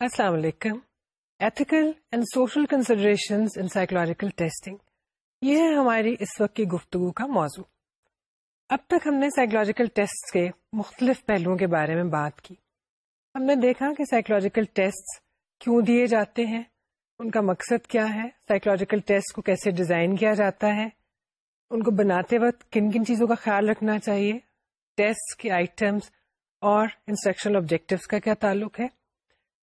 السلام علیکم۔ Ethical and social consideration in psychological testing یہ ہے ہماری اس وقت کی گفتگو کا موضوع۔ اب تک ہم نے سائیکولوجیکل ٹیسٹ کے مختلف پہلوؤں کے بارے میں بات کی۔ ہم نے دیکھا کہ سائیکولوجیکل ٹیسٹ کیوں دیے جاتے ہیں؟ ان کا مقصد کیا ہے؟ سائیکولوجیکل ٹیسٹ کو کیسے ڈیزائن کیا جاتا ہے؟ ان کو بناتے وقت کن کن چیزوں کا خیال رکھنا چاہیے؟ ٹیسٹ کے آئٹمس اور انسٹرکشنل آبجیکٹوس کا کیا تعلق ہے؟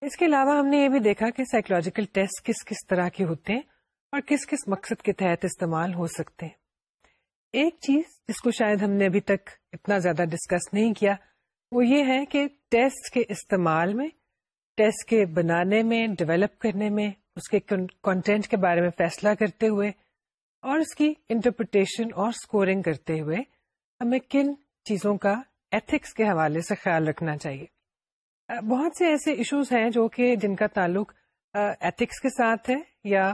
اس کے علاوہ ہم نے یہ بھی دیکھا کہ سائیکولوجیکل ٹیسٹ کس کس طرح کے ہوتے ہیں اور کس کس مقصد کے تحت استعمال ہو سکتے ہیں۔ ایک چیز جس کو شاید ہم نے ابھی تک اتنا زیادہ ڈسکس نہیں کیا، وہ یہ ہے کہ ٹیسٹ کے استعمال میں ٹیسٹ کے بنانے میں ڈیولپ کرنے میں، اس کے کانٹینٹ کے بارے میں فیصلہ کرتے ہوئے اور اس کی انٹرپریٹیشن اور اسکورنگ کرتے ہوئے ہمیں کن چیزوں کا ایتھکس کے حوالے سے خیال رکھنا چاہیے۔ بہت سے ایسے ایشوز ہیں جو کہ جن کا تعلق ایتھکس کے ساتھ ہے یا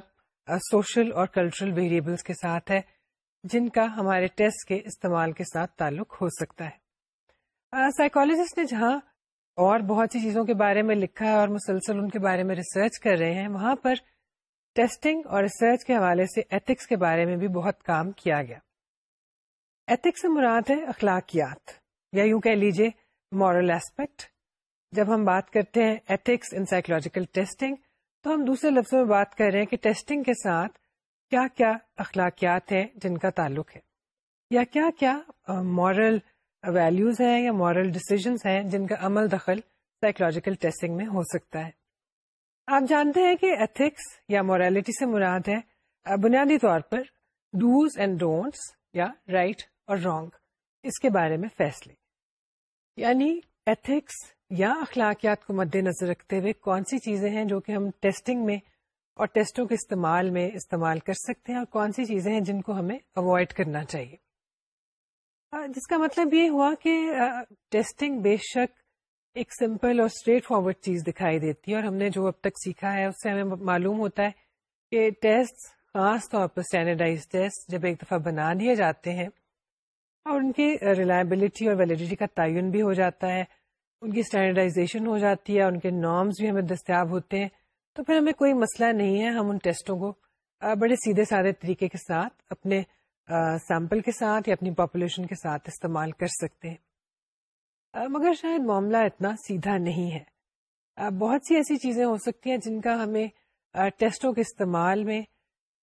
سوشل اور کلچرل ویریبلس کے ساتھ ہے، جن کا ہمارے ٹیسٹ کے استعمال کے ساتھ تعلق ہو سکتا ہے۔ سائیکولوجسٹ نے جہاں اور بہت سی چیزوں کے بارے میں لکھا ہے اور مسلسل ان کے بارے میں ریسرچ کر رہے ہیں، وہاں پر ٹیسٹنگ اور ریسرچ کے حوالے سے ایتھکس کے بارے میں بھی بہت کام کیا گیا۔ ایتھکس سے مراد ہے اخلاقیات یا یوں کہہ لیجیے مورل ایسپیکٹ جب ہم بات کرتے ہیں ایتھکس ان سائیکولوجیکل ٹیسٹنگ تو ہم دوسرے لفظوں میں بات کر رہے ہیں کہ ٹیسٹنگ کے ساتھ کیا کیا اخلاقیات ہیں جن کا تعلق ہے، یا کیا کیا مورل ویلیوز ہیں یا مورل ڈسیزنس ہیں جن کا عمل دخل سائیکولوجیکل ٹیسٹنگ میں ہو سکتا ہے۔ آپ جانتے ہیں کہ ایتھکس یا مورالٹی سے مراد ہے بنیادی طور پر ڈوز اینڈ ڈونٹس یا رائٹ right اور رانگ اس کے بارے میں فیصلے۔ یعنی ایتھکس یا اخلاقیات کو مد نظر رکھتے ہوئے کون سی چیزیں ہیں جو کہ ہم ٹیسٹنگ میں اور ٹیسٹوں کے استعمال میں استعمال کر سکتے ہیں اور کون سی چیزیں ہیں جن کو ہمیں اوائڈ کرنا چاہیے؟ جس کا مطلب یہ ہوا کہ ٹیسٹنگ بے شک ایک سمپل اور اسٹریٹ فارورڈ چیز دکھائی دیتی ہے اور ہم نے جو اب تک سیکھا ہے، اس سے ہمیں معلوم ہوتا ہے کہ ٹیسٹ خاص طور پر اسٹینڈرڈائز ٹیسٹ جب ایک دفعہ بنا دیے جاتے ہیں اور ان کی ریلائبلٹی اور ویلڈیٹی کا تعین بھی ہو جاتا ہے۔ ان کی اسٹینڈرڈائزیشن ہو جاتی ہے، ان کے نارمس بھی ہمیں دستیاب ہوتے ہیں۔ تو پھر ہمیں کوئی مسئلہ نہیں ہے، ہم ان ٹیسٹوں کو بڑے سیدھے سادے طریقے کے ساتھ، اپنے سیمپل کے ساتھ یا اپنی پاپولیشن کے ساتھ استعمال کر سکتے ہیں۔ مگر شاید معاملہ اتنا سیدھا نہیں ہے۔ بہت سی ایسی چیزیں ہو سکتی ہیں جن کا ہمیں ٹیسٹوں کے استعمال میں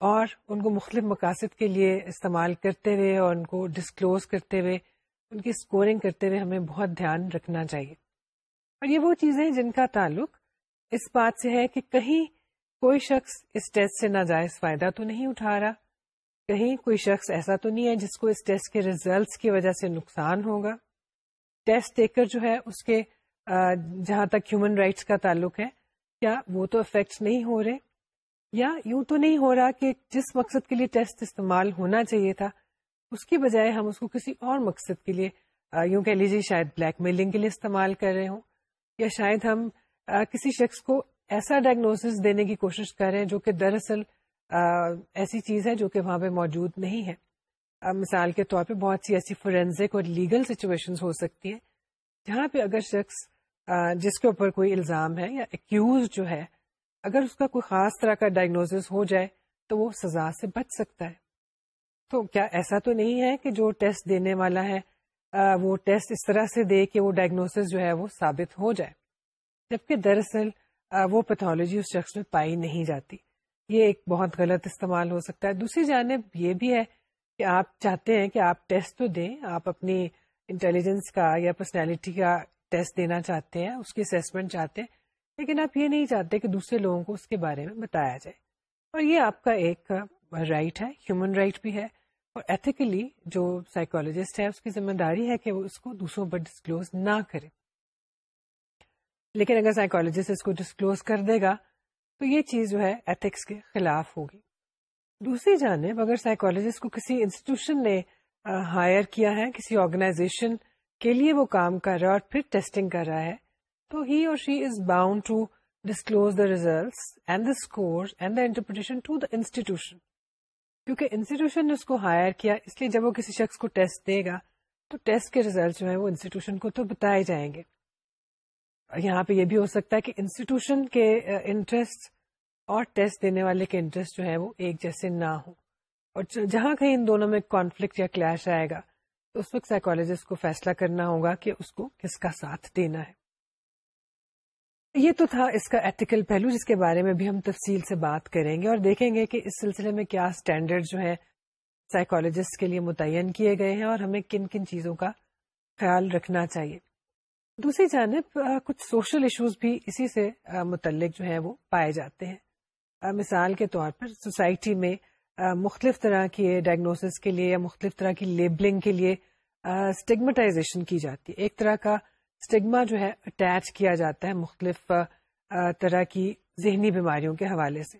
اور ان کو مختلف مقاصد کے لیے استعمال کرتے ہوئے اور ان کو ڈسکلوز کرتے ہوئے، ان کی اسکورنگ کرتے ہوئے ہمیں بہت دھیان رکھنا چاہیے۔ اور یہ وہ چیزیں جن کا تعلق اس بات سے ہے کہ کہیں کوئی شخص اس ٹیسٹ سے ناجائز فائدہ تو نہیں اٹھا رہا، کہیں کوئی شخص ایسا تو نہیں ہے جس کو اس ٹیسٹ کے ریزلٹس کی وجہ سے نقصان ہوگا۔ ٹیسٹ ٹیکر جو ہے اس کے جہاں تک ہیومن رائٹس کا تعلق ہے، کیا وہ تو افیکٹ نہیں ہو رہے؟ یا یوں تو نہیں ہو رہا کہ جس مقصد کے لیے ٹیسٹ استعمال ہونا چاہیے تھا، اس کی بجائے ہم اس کو کسی اور مقصد کے لیے یوں کہہ لیجیے شاید بلیک میلنگ کے لیے استعمال کر رہے ہوں۔ یا شاید ہم کسی شخص کو ایسا ڈائگنوس دینے کی کوشش کر رہے ہیں جو کہ دراصل ایسی چیز ہے جو کہ وہاں پہ موجود نہیں ہے۔ مثال کے طور پہ بہت سی ایسی فورینزک اور لیگل سچویشن ہو سکتی ہیں جہاں پہ اگر شخص جس کے اوپر کوئی الزام ہے یا ایکوز جو ہے، اگر اس کا کوئی خاص طرح کا ڈائگنوس ہو جائے تو وہ سزا سے بچ سکتا ہے۔ تو کیا ایسا تو نہیں ہے کہ جو ٹیسٹ دینے والا ہے وہ ٹیسٹ اس طرح سے دے کہ وہ ڈائگنوس جو ہے وہ ثابت ہو جائے۔ جبکہ دراصل وہ پیتھولوجی اس شخص میں پائی نہیں جاتی۔ یہ ایک بہت غلط استعمال ہو سکتا ہے۔ دوسری جانب یہ بھی ہے کہ آپ چاہتے ہیں کہ آپ ٹیسٹ تو دیں، آپ اپنی انٹیلیجنس کا یا پرسنالٹی کا ٹیسٹ دینا چاہتے ہیں، اس کی اسسمنٹ چاہتے ہیں، لیکن آپ یہ نہیں چاہتے کہ دوسرے لوگوں کو اس کے بارے میں بتایا جائے۔ اور یہ آپ کا ایک رائٹ ہے ہیومن رائٹ بھی ہے۔ اور ایتھیکلی جو سائیکولوجسٹ ہے، اس کی ذمہ داری ہے کہ وہ اس کو دوسروں پر ڈسکلوز نہ کرے۔ لیکن اگر سائیکولوجسٹ اس کو ڈسکلوز کر دے گا، تو یہ چیز جو ہے ایتھکس کے خلاف ہوگی۔ دوسری جانب، اگر سائیکولوجسٹ کو کسی انسٹیٹیوشن نے ہائر کیا ہے، کسی آرگنائزیشن کے لیے وہ کام کر رہا ہے اور پھر ٹیسٹنگ کر رہا ہے، تو he or she is bound to disclose the results and the score and the interpretation to the institution کیونکہ انسٹیٹیوشن نے اس کو ہائر کیا، اس لیے جب وہ کسی شخص کو ٹیسٹ دے گا، تو ٹیسٹ کے ریزلٹ جو ہے وہ انسٹیٹیوشن کو تو بتائے جائیں گے۔ یہاں پہ یہ بھی ہو سکتا ہے کہ انسٹیٹیوشن کے انٹرسٹ اور ٹیسٹ دینے والے کے انٹرسٹ جو ہے وہ ایک جیسے نہ ہو اور جہاں کہیں ان دونوں میں کانفلکٹ یا کلیش آئے گا، تو اس وقت سائیکولوجسٹ کو فیصلہ کرنا ہوگا کہ اس کو کس کا ساتھ دینا ہے۔ یہ تو تھا اس کا ایتھیکل پہلو، جس کے بارے میں بھی ہم تفصیل سے بات کریں گے اور دیکھیں گے کہ اس سلسلے میں کیا اسٹینڈرڈ جو ہے سائیکولوجسٹ کے لیے متعین کیے گئے ہیں اور ہمیں کن کن چیزوں کا خیال رکھنا چاہیے۔ دوسری جانب کچھ سوشل ایشوز بھی اسی سے متعلق جو ہے وہ پائے جاتے ہیں۔ مثال کے طور پر سوسائٹی میں مختلف طرح کی ڈائگنوسس کے لیے یا مختلف طرح کی لیبلنگ کے لیے اسٹیگمٹائزیشن کی جاتی ہے۔ ایک طرح کا اسٹگما جو ہے اٹیچ کیا جاتا ہے مختلف طرح کی ذہنی بیماریوں کے حوالے سے۔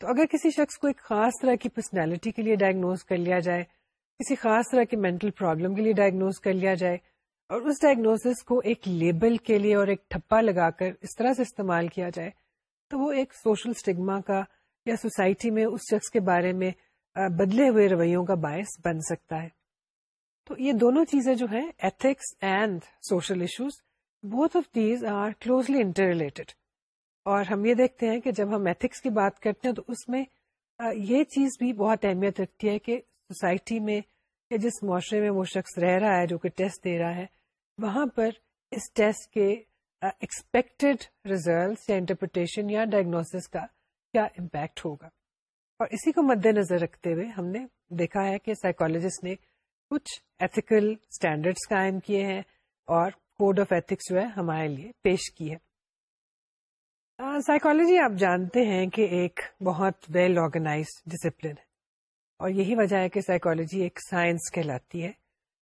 تو اگر کسی شخص کو ایک خاص طرح کی پرسنالٹی کے لیے ڈائگنوز کر لیا جائے، کسی خاص طرح کی مینٹل پرابلم کے لیے ڈائگنوز کر لیا جائے، اور اس ڈائگنوسس کو ایک لیبل کے لیے اور ایک ٹھپا لگا کر اس طرح سے استعمال کیا جائے، تو وہ ایک سوشل اسٹگما کا یا سوسائٹی میں اس شخص کے بارے میں بدلے ہوئے رویوں کا باعث بن سکتا ہے۔ تو یہ دونوں چیزیں جو ہیں ethics and social issues both of these are closely interrelated اور ہم یہ دیکھتے ہیں کہ جب ہم ایتھکس کی بات کرتے ہیں تو اس میں یہ چیز بھی بہت اہمیت رکھتی ہے کہ سوسائٹی میں یا جس معاشرے میں وہ شخص رہ رہا ہے جو کہ ٹیسٹ دے رہا ہے، وہاں پر اس ٹیسٹ کے ایکسپیکٹڈ ریزلٹ یا انٹرپریٹیشن یا ڈائگنوسس کا کیا امپیکٹ ہوگا۔ اور اسی کو مد نظر رکھتے ہوئے ہم نے دیکھا ہے کہ سائیکولوجسٹ نے کچھ ایتھیکل اسٹینڈرڈس قائم کیے ہیں اور کوڈ آف ایتھکس جو ہے ہمارے لیے پیش کی ہے۔ سائیکالوجی آپ جانتے ہیں کہ ایک بہت ویل آرگنائز ڈسپلن ہے اور یہی وجہ ہے کہ سائیکالوجی ایک سائنس کہلاتی ہے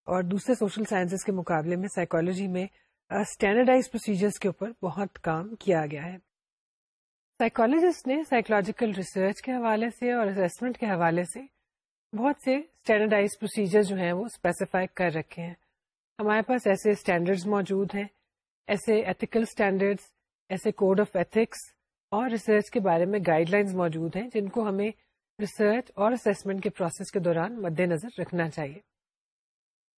اور دوسرے سوشل سائنسز کے مقابلے میں سائیکالوجی میں اسٹینڈرڈائز پروسیجرز کے اوپر بہت کام کیا گیا ہے۔ سائیکالوجسٹ نے سائیکولوجیکل ریسرچ کے حوالے سے اور اسسمنٹ کے حوالے سے بہت سے اسٹینڈرڈائز پروسیجر جو ہیں وہ اسپیسیفائی کر رکھے ہیں۔ ہمارے پاس ایسے اسٹینڈرڈز موجود ہیں، ایسے ایتھیکل اسٹینڈرڈس ایسے کوڈ آف ایتھکس اور ریسرچ کے بارے میں گائیڈ لائنز موجود ہیں جن کو ہمیں ریسرچ اور اسسمنٹ کے پروسیس کے دوران مد نظر رکھنا چاہیے۔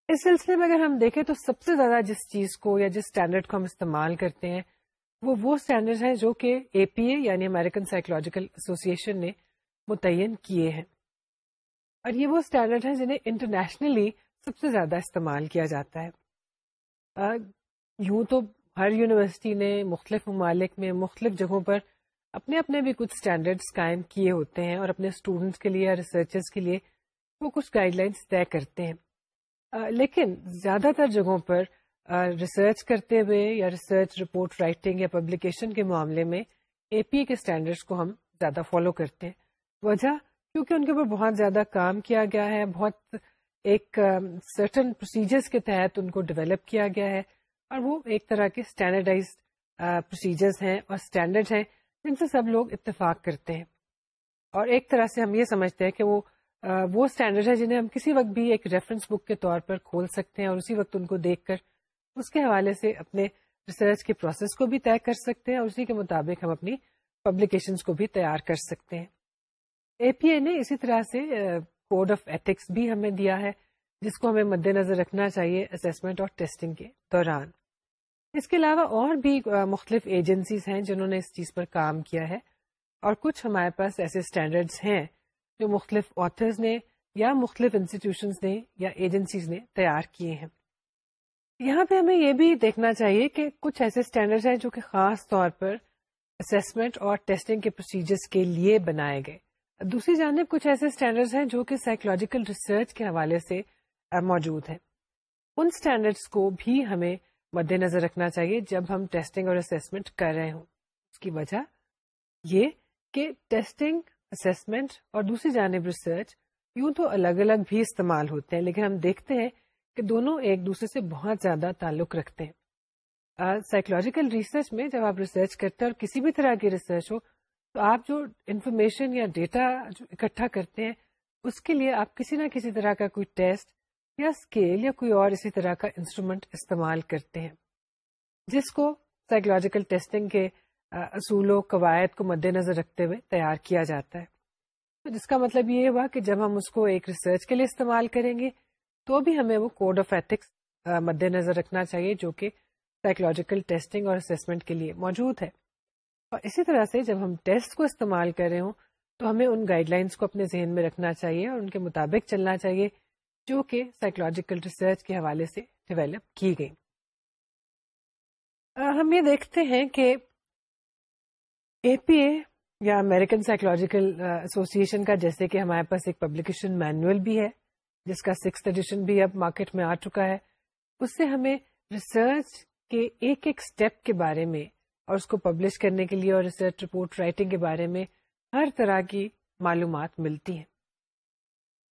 اس سلسلے میں اگر ہم دیکھیں تو سب سے زیادہ جس چیز کو یا جس اسٹینڈرڈ کو ہم استعمال کرتے ہیں، وہ وہ اسٹینڈرڈ ہیں جو کہ اے پی اے یعنی امیرکن سائیکولوجیکل ایسوسیشن نے متعین کیے ہیں۔ اور یہ وہ اسٹینڈرڈ ہیں جنہیں انٹرنیشنلی سب سے زیادہ استعمال کیا جاتا ہے۔ یوں تو ہر یونیورسٹی نے مختلف ممالک میں مختلف جگہوں پر اپنے اپنے بھی کچھ اسٹینڈرڈس قائم کیے ہوتے ہیں اور اپنے اسٹوڈینٹس کے لیے یا ریسرچرس کے لیے وہ کچھ گائیڈ لائنس طے کرتے ہیں۔ لیکن زیادہ تر جگہوں پر ریسرچ کرتے ہوئے یا ریسرچ رپورٹ رائٹنگ یا پبلیکیشن کے معاملے میں اے پی اے کے اسٹینڈرڈس کو ہم زیادہ فالو کرتے ہیں۔ وجہ کیونکہ ان کے اوپر بہت زیادہ کام کیا گیا ہے، بہت ایک سرٹن پروسیجرس کے تحت ان کو ڈیولپ کیا گیا ہے اور وہ ایک طرح کے اسٹینڈرڈائز پروسیجرز ہیں اور اسٹینڈرڈ ہیں جن سے سب لوگ اتفاق کرتے ہیں۔ اور ایک طرح سے ہم یہ سمجھتے ہیں کہ وہ وہ اسٹینڈرڈ ہے جنہیں ہم کسی وقت بھی ایک ریفرنس بک کے طور پر کھول سکتے ہیں اور اسی وقت ان کو دیکھ کر اس کے حوالے سے اپنے ریسرچ کے پروسیس کو بھی طے کر سکتے ہیں اور اسی کے مطابق ہم اپنی پبلیکیشنس کو بھی تیار کر سکتے ہیں۔ اے پی اے نے اسی طرح سے کوڈ آف ایتھکس بھی ہمیں دیا ہے، جس کو ہمیں مد نظر رکھنا چاہیے اسسمنٹ اور ٹیسٹنگ کے دوران۔ اس کے علاوہ اور بھی مختلف ایجنسیز ہیں جنہوں نے اس چیز پر کام کیا ہے۔ اور کچھ ہمارے پاس ایسے اسٹینڈرڈس ہیں جو مختلف آتھرز نے یا مختلف انسٹیٹیوشنز نے یا ایجنسیز نے تیار کیے ہیں۔ یہاں پہ ہمیں یہ بھی دیکھنا چاہیے کہ کچھ ایسے اسٹینڈرڈ ہیں جو کہ خاص طور پر اسسمنٹ اور ٹیسٹنگ کے پروسیجرز کے لیے بنائے گئے۔ دوسری جانب کچھ ایسے اسٹینڈرڈ ہیں جو کہ سائیکولوجیکل ریسرچ کے حوالے سے موجود ہیں۔ ان اسٹینڈرڈس کو بھی ہمیں مد نظر رکھنا چاہیے جب ہم ٹیسٹنگ اور اسسمنٹ کر رہے ہوں۔ اس کی وجہ یہ کہ ٹیسٹنگ اسسمنٹ اور دوسری جانب ریسرچ یوں تو الگ الگ بھی استعمال ہوتے ہیں، لیکن ہم دیکھتے ہیں کہ دونوں ایک دوسرے سے بہت زیادہ تعلق رکھتے ہیں۔ سائیکولوجیکل ریسرچ میں جب آپ ریسرچ کرتے ہیں اور کسی بھی طرح کی ریسرچ ہو تو آپ جو انفارمیشن یا ڈیٹا جو اکٹھا کرتے ہیں، اس کے لیے آپ کسی نہ کسی طرح کا کوئی ٹیسٹ یا اسکیل یا کوئی اور اسی طرح کا انسٹرومینٹ استعمال کرتے ہیں، جس کو سائیکولوجیکل ٹیسٹنگ کے اصول و قواعد کو مد نظر رکھتے ہوئے تیار کیا جاتا ہے۔ تو جس کا مطلب یہ ہوا کہ جب ہم اس کو ایک ریسرچ کے لیے استعمال کریں گے، تو بھی ہمیں وہ کوڈ آف ایتھکس مد نظر رکھنا چاہیے جو کہ سائیکولوجیکل ٹیسٹنگ اور اسسمنٹ کے لیے موجود ہے۔ اور اسی طرح سے جب ہم ٹیسٹ کو استعمال کر رہے ہوں، تو ہمیں ان گائیڈ لائنس کو اپنے ذہن میں رکھنا چاہیے اور ان کے مطابق چلنا چاہیے، جو کہ سائیکولوجیکل ریسرچ کے حوالے سے ڈیولپ کی گئی۔ ہم یہ دیکھتے ہیں کہ اے پی اے یا امیریکن سائیکولوجیکل ایسوسیشن کا، جیسے کہ ہمارے پاس ایک پبلیکیشن مینوئل بھی ہے، جس کا سکس ایڈیشن بھی اب مارکیٹ میں آ چکا ہے، اس سے ہمیں ریسرچ کے ایک ایک اسٹیپ کے بارے میں اور اس کو پبلش کرنے کے لیے اور ریسرچ رپورٹ رائٹنگ کے بارے میں ہر طرح کی معلومات ملتی ہیں۔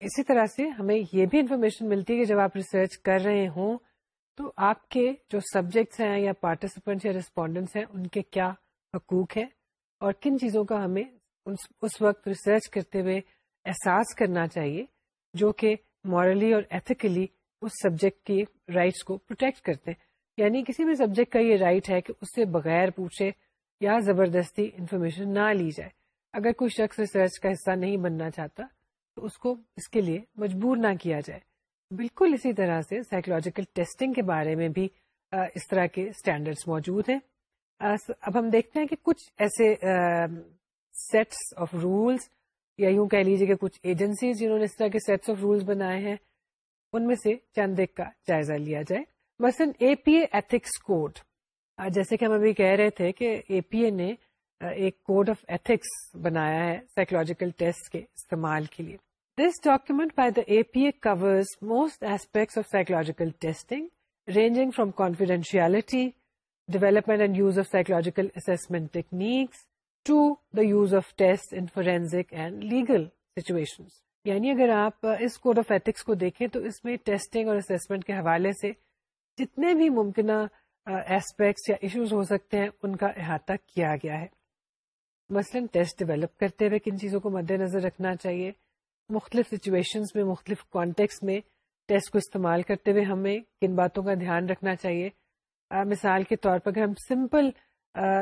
اسی طرح سے ہمیں یہ بھی انفارمیشن ملتی ہے کہ جب آپ ریسرچ کر رہے ہوں تو آپ کے جو سبجیکٹس ہیں یا پارٹیسپینٹس یا ریسپونڈنٹس ہیں، ان کے کیا حقوق ہیں اور کن چیزوں کا ہمیں اس وقت ریسرچ کرتے ہوئے احساس کرنا چاہیے جو کہ مورلی اور ایتھیکلی اس سبجیکٹ کی رائٹس کو پروٹیکٹ کرتے ہیں۔ یعنی کسی بھی سبجیکٹ کا یہ رائٹ ہے کہ اس سے بغیر پوچھے یا زبردستی انفارمیشن نہ لی جائے۔ اگر کوئی شخص ریسرچ کا حصہ نہیں بننا چاہتا، تو اس کو اس کے لیے مجبور نہ کیا جائے۔ بالکل اسی طرح سے سائیکولوجیکل ٹیسٹنگ کے بارے میں بھی اس طرح کے اسٹینڈرڈس موجود ہیں۔ اب ہم دیکھتے ہیں کہ کچھ ایسے سیٹس آف رولس یا یوں کہہ لیجیے کہ کچھ ایجنسیز جنہوں نے اس طرح کے سیٹس آف رولس بنائے ہیں، ان میں سے چند ایک کا جائزہ لیا جائے۔ مثلاً اے پی اے ایتھکس کوڈ جیسے کہ ہم ابھی کہہ رہے تھے کہ اے پی اے نے ایک کوڈ آف ایتھکس بنایا ہے سائیکولوجیکل ٹیسٹ کے استعمال کے لیے۔ This document by the A P A covers most aspects of psychological testing ranging from confidentiality development and use of psychological assessment techniques to the use of test in forensic and legal situation یعنی اگر آپ اس code of ethics کو دیکھیں تو اس میں testing اور assessment کے حوالے سے جتنے بھی ممکنہ ایسپیکٹس یا ایشوز ہو سکتے ہیں، ان کا احاطہ کیا گیا ہے۔ مثلاً ٹیسٹ ڈیولپ کرتے ہوئے کن چیزوں کو مد نظر رکھنا چاہیے۔ مختلف سچویشنز میں، مختلف کانٹیکس میں ٹیسٹ کو استعمال کرتے ہوئے ہمیں کن باتوں کا دھیان رکھنا چاہیے۔ مثال کے طور پر اگر ہم سمپل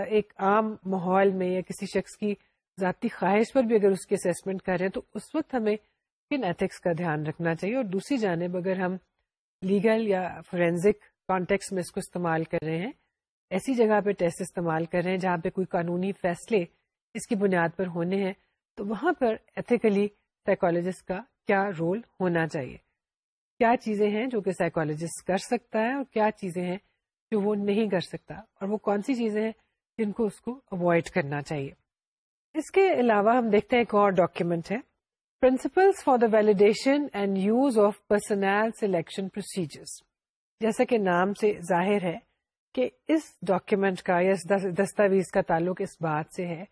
ایک عام ماحول میں یا کسی شخص کی ذاتی خواہش پر بھی اگر اس کی اسسمنٹ کر رہے ہیں، تو اس وقت ہمیں کن ایتھکس کا دھیان رکھنا چاہیے۔ اور دوسری جانب اگر ہم لیگل یا فورینزک کانٹیکس میں اس کو استعمال کر رہے ہیں۔ ایسی جگہ پہ ٹیسٹ استعمال کر رہے ہیں جہاں پہ کوئی قانونی فیصلے اس کی بنیاد پر ہونے ہیں۔ تو وہاں پر ایتھیکلی سائیکولوجسٹ کا کیا رول ہونا چاہیے؟ کیا چیزیں ہیں جو کہ سائیکولوجسٹ کر سکتا ہے اور کیا چیزیں ہیں جو وہ نہیں کر سکتا؟ اور وہ کون سی چیزیں ہیں جن کو اس کو اوائڈ کرنا چاہیے؟ اس کے علاوہ ہم دیکھتے ہیں ایک اور ڈاکیومینٹ ہے۔ Principles for the validation and use of personnel selection procedures جیسا کہ نام سے ظاہر ہے کہ اس ڈاکیومینٹ کا یا دستاویز کا تعلق اس بات سے ہے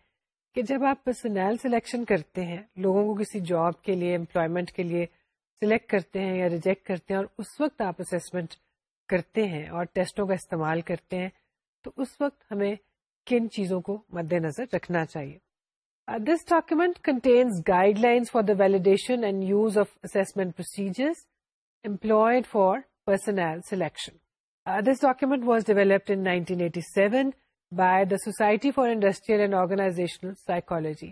کہ جب آپ پرسنل سلیکشن کرتے ہیں، لوگوں کو کسی جاب کے لیے امپلائمنٹ کے لیے سلیکٹ کرتے ہیں یا ریجیکٹ کرتے ہیں اور اس وقت آپ اسسمنٹ کرتے ہیں اور ٹیسٹوں کا استعمال کرتے ہیں، تو اس وقت ہمیں کن چیزوں کو مد نظر رکھنا چاہیے؟ This document contains guidelines for the validation and use of assessment procedures employed for personnel selection. This document was developed in 1987 by the society for industrial and organisational psychology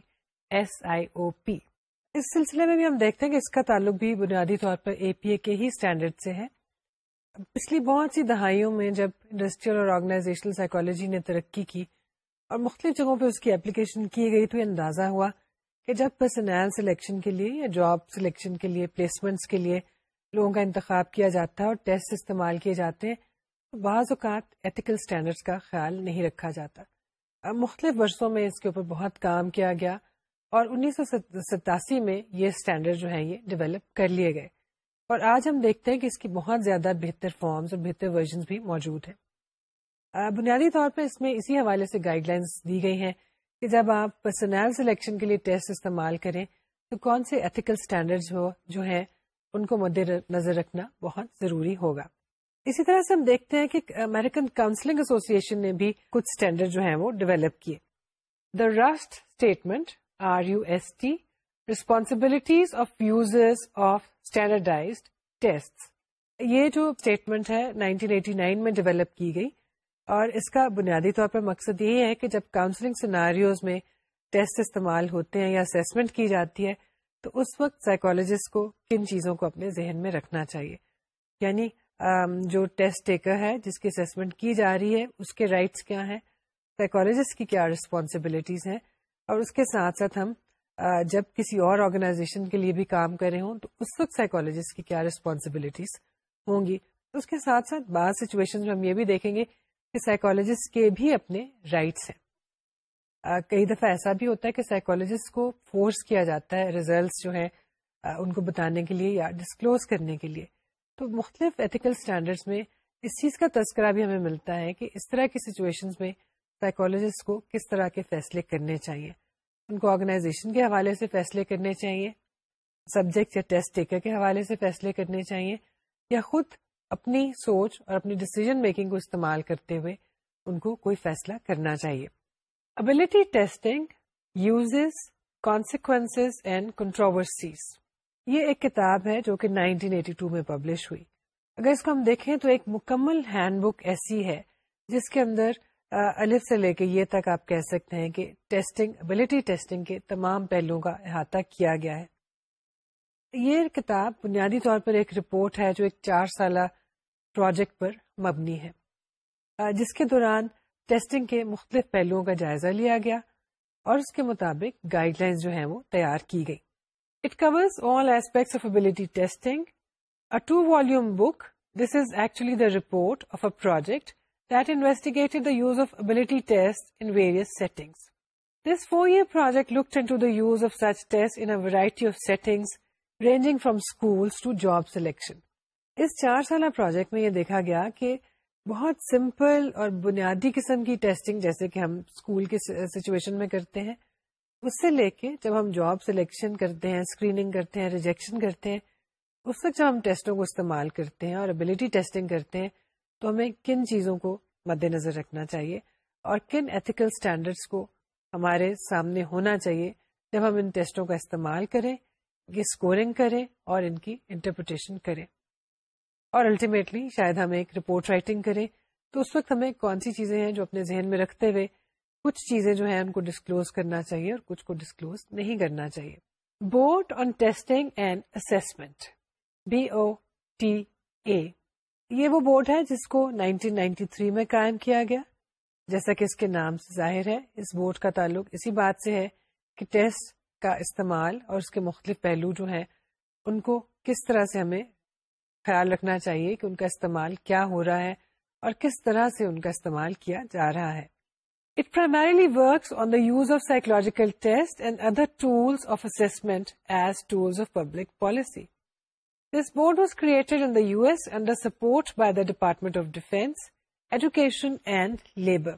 S I O P اس سلسلے میں بھی ہم دیکھتے ہیں کہ اس کا تعلق بھی بنیادی طور پر اے پی اے کے ہی اسٹینڈرڈ سے ہے. پچھلی بہت سی دہائیوں میں جب انڈسٹریل اور آرگنائزیشنل سائیکولوجی نے ترقی کی اور مختلف جگہوں پہ اس کی اپلیکیشن کی گئی تو یہ اندازہ ہوا کہ جب پرسنل سلیکشن کے لیے یا جاب سلیکشن کے لیے پلیسمنٹس کے لیے لوگوں کا انتخاب کیا جاتا ہے اور ٹیسٹ استعمال کیے جاتے ہیں، تو بعض اوقات ایتھیکل اسٹینڈرڈس کا خیال نہیں رکھا جاتا۔ مختلف برسوں میں اس کے اوپر بہت کام کیا گیا اور انیس سو ستاسی میں یہ اسٹینڈرڈ جو ہے یہ ڈیولپ کر لیے گئے۔ اور آج ہم دیکھتے ہیں کہ اس کی بہت زیادہ بہتر فارمز اور بہتر ورژن بھی موجود ہیں۔ بنیادی طور پر اس میں اسی حوالے سے گائیڈ لائنس دی گئی ہیں کہ جب آپ پرسنل سلیکشن کے لیے ٹیسٹ استعمال کریں، تو کون سے ایتھیکل اسٹینڈرڈ جو ہیں، ان کو مد نظر رکھنا بہت ضروری ہوگا۔ اسی طرح سے ہم دیکھتے ہیں کہ امیرکن کاؤنسلنگ ایسوسیشن نے بھی کچھ اسٹینڈرڈ جو ہیں، وہ ڈیولپ کیے۔ The RUST statement R U S T responsibilities of users of standardised test یہ جو اسٹیٹمنٹ ہے 1989 میں ڈیولپ کی گئی۔ اور اس کا بنیادی طور پر مقصد یہ ہے کہ جب کاؤنسلنگ سیناریوز میں ٹیسٹ استعمال ہوتے ہیں یا اسسمنٹ کی جاتی ہے، تو اس وقت سائیکولوجسٹ کو کن چیزوں کو اپنے ذہن میں رکھنا چاہیے؟ یعنی جو ٹیسٹ ٹیکر ہے، جس کی اسسمنٹ کی جا رہی ہے، اس کے رائٹس کیا ہیں؟ سائیکولوجسٹ کی کیا ریسپانسبلٹیز ہیں؟ اور اس کے ساتھ ساتھ ہم جب کسی اور آرگنائزیشن کے لیے بھی کام کر رہے ہوں، تو اس وقت سائیکولوجسٹ کی کیا ریسپانسبلٹیز ہوں گی؟ اس کے ساتھ ساتھ بعض سچویشن میں ہم یہ بھی دیکھیں گے کہ سائیکولوجسٹ کے بھی اپنے رائٹس ہیں۔ کئی دفعہ ایسا بھی ہوتا ہے کہ سائیکولوجسٹ کو فورس کیا جاتا ہے ریزلٹس جو ہے ان کو بتانے کے لیے یا ڈسکلوز کرنے کے لیے۔ تو مختلف ایتھیکل اسٹینڈرڈس میں اس چیز کا تذکرہ بھی ہمیں ملتا ہے کہ اس طرح کی سچویشن میں سائیکولوجسٹ کو کس طرح کے فیصلے کرنے چاہیے۔ ان کو آرگنائزیشن کے حوالے سے فیصلے کرنے چاہیے سبجیکٹ یا ٹیسٹ ٹیکر کے حوالے سے فیصلے کرنے چاہیے، یا خود اپنی سوچ اور اپنی ڈسیزن میکنگ کو استعمال کرتے ہوئے ان کو کوئی فیصلہ کرنا چاہیے۔ Ability testing uses consequences and controversies یہ ایک کتاب ہے جو کہ 1982 میں پبلش ہوئی۔ اگر اس کو ہم دیکھیں تو ایک مکمل ہینڈ بک ایسی ہے جس کے اندر الف سے لے کے یہ تک آپ کہہ سکتے ہیں کہ ٹیسٹنگ ابلٹی ٹیسٹنگ کے تمام پہلوؤں کا احاطہ کیا گیا ہے۔ یہ کتاب بنیادی طور پر ایک رپورٹ ہے جو ایک چار سالہ پروجیکٹ پر مبنی ہے۔ جس کے دوران ٹیسٹنگ کے مختلف پہلوؤں کا جائزہ لیا گیا اور اس کے مطابق گائیڈ لائنز جو ہیں وہ تیار کی گئی it covers all aspects of ability testing two volume book this is actually the report of a project that investigated the use of ability tests in various settings. This four-year project looked into the use of such tests in a variety of settings, ranging from schools to job selection. اس چار سالہ project میں یہ دیکھا گیا کہ بہت simple اور بنیادی قسم کی ٹیسٹنگ جیسے کہ ہم اسکول کی سچویشن میں کرتے ہیں، اس سے لے کے جب ہم جاب سلیکشن کرتے ہیں اسکریننگ کرتے ہیں ریجیکشن کرتے ہیں، اس وقت جب ہم ٹیسٹوں کو استعمال کرتے ہیں اور ابلیٹی ٹیسٹنگ کرتے ہیں، تو ہمیں کن چیزوں کو مد نظر رکھنا چاہیے اور کن ایتھیکل اسٹینڈرڈس کو ہمارے سامنے ہونا چاہیے جب ہم ان ٹیسٹوں کا استعمال کریں یہ اسکورنگ کریں اور ان کی انٹرپریٹیشن کریں۔ اور الٹیمیٹلی شاید ہم ایک رپورٹ رائٹنگ کریں۔ تو اس وقت ہمیں کون سی چیزیں ہیں جو اپنے ذہن میں رکھتے ہوئے کچھ چیزیں جو ہیں ان کو ڈسکلوز کرنا چاہیے اور کچھ کو ڈسکلوز نہیں کرنا چاہیے۔ Board on testing and assessment B O T A یہ وہ بورڈ ہے جس کو 1993 میں قائم کیا گیا۔ جیسا کہ اس کے نام سے ظاہر ہے، اس بورڈ کا تعلق اسی بات سے ہے کہ ٹیسٹ کا استعمال اور اس کے مختلف پہلو جو ہیں ان کو کس طرح سے ہمیں خیال رکھنا چاہیے کہ ان کا استعمال کیا ہو رہا ہے اور کس طرح سے ان کا استعمال کیا جا رہا ہے it primarily works on the use of psychological test and other tools of assessment as tools of public policy this This board was created in the US under support by the Department of Defense, Education and Labor.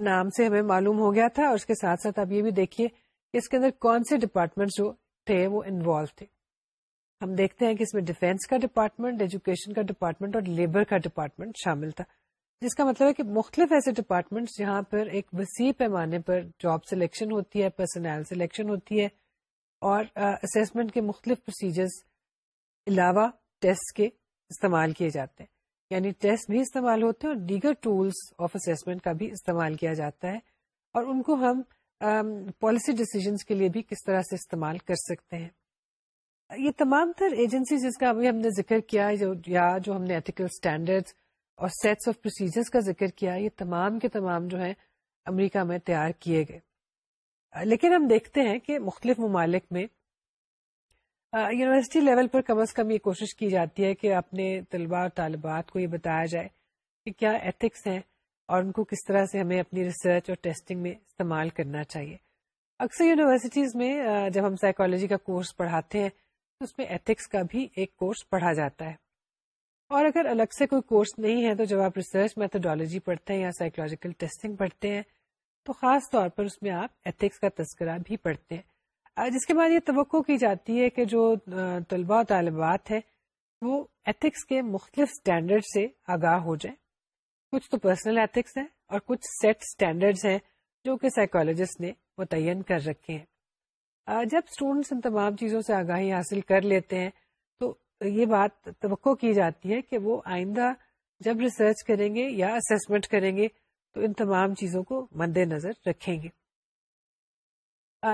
نام سے ہمیں معلوم ہو گیا تھا اور اس کے ساتھ ساتھ آپ یہ بھی دیکھیے اس کے اندر کون سے ڈپارٹمنٹ جو تھے وہ انوالو تھے۔ ہم دیکھتے ہیں کہ اس میں ڈیفینس کا ڈپارٹمنٹ ایجوکیشن کا ڈپارٹمنٹ اور لیبر کا ڈپارٹمنٹ شامل تھا۔ جس کا مطلب ہے کہ مختلف ایسے ڈپارٹمنٹ جہاں پر ایک وسیع پیمانے پر جاب سلیکشن ہوتی ہے پرسنل سلیکشن ہوتی ہے اور اسسمنٹ کے مختلف پروسیجرز علاوہ ٹیسٹ کے استعمال کیے جاتے ہیں۔ یعنی ٹیسٹ بھی استعمال ہوتے ہیں اور دیگر ٹولس آف اسسمنٹ کا بھی استعمال کیا جاتا ہے۔ اور ان کو ہم پالیسی ڈیسیزنس کے لیے بھی کس طرح سے استعمال کر سکتے ہیں؟ یہ تمام تر ایجنسی جس کا ابھی ہم نے ذکر کیا، جو، یا جو ہم نے ایتھیکل اسٹینڈرڈ اور سیٹس آف پروسیجرس کا ذکر کیا، یہ تمام کے تمام جو ہیں امریکہ میں تیار کیے گئے۔ لیکن ہم دیکھتے ہیں کہ مختلف ممالک میں یونیورسٹی لیول پر کم از کم یہ کوشش کی جاتی ہے کہ اپنے طلباء اور طالبات کو یہ بتایا جائے کہ کیا ایتھکس ہیں اور ان کو کس طرح سے ہمیں اپنی ریسرچ اور ٹیسٹنگ میں استعمال کرنا چاہیے۔ اکثر یونیورسٹیز میں جب ہم سائیکالوجی کا کورس پڑھاتے ہیں، تو اس میں ایتھکس کا بھی ایک کورس پڑھا جاتا ہے۔ اور اگر الگ سے کوئی کورس نہیں ہے، تو جب آپ ریسرچ میتھڈالوجی پڑھتے ہیں یا سائیکولوجیکل ٹیسٹنگ پڑھتے ہیں، تو خاص طور پر اس میں آپ ایتھکس کا تذکرہ بھی پڑھتے ہیں۔ جس کے بعد یہ توقع کی جاتی ہے کہ جو طلباء، طالبات ہیں، وہ ایتھکس کے مختلف اسٹینڈرڈ سے آگاہ ہو جائیں۔ کچھ تو پرسنل ایتھکس ہیں اور کچھ سیٹ اسٹینڈرڈ ہیں جو کہ سائیکولوجسٹ نے متعین کر رکھے ہیں۔ جب اسٹوڈینٹس ان تمام چیزوں سے آگاہی حاصل کر لیتے ہیں تو یہ بات توقع کی جاتی ہے کہ وہ آئندہ جب ریسرچ کریں گے یا اسسمنٹ کریں گے تو ان تمام چیزوں کو مد نظر رکھیں گے۔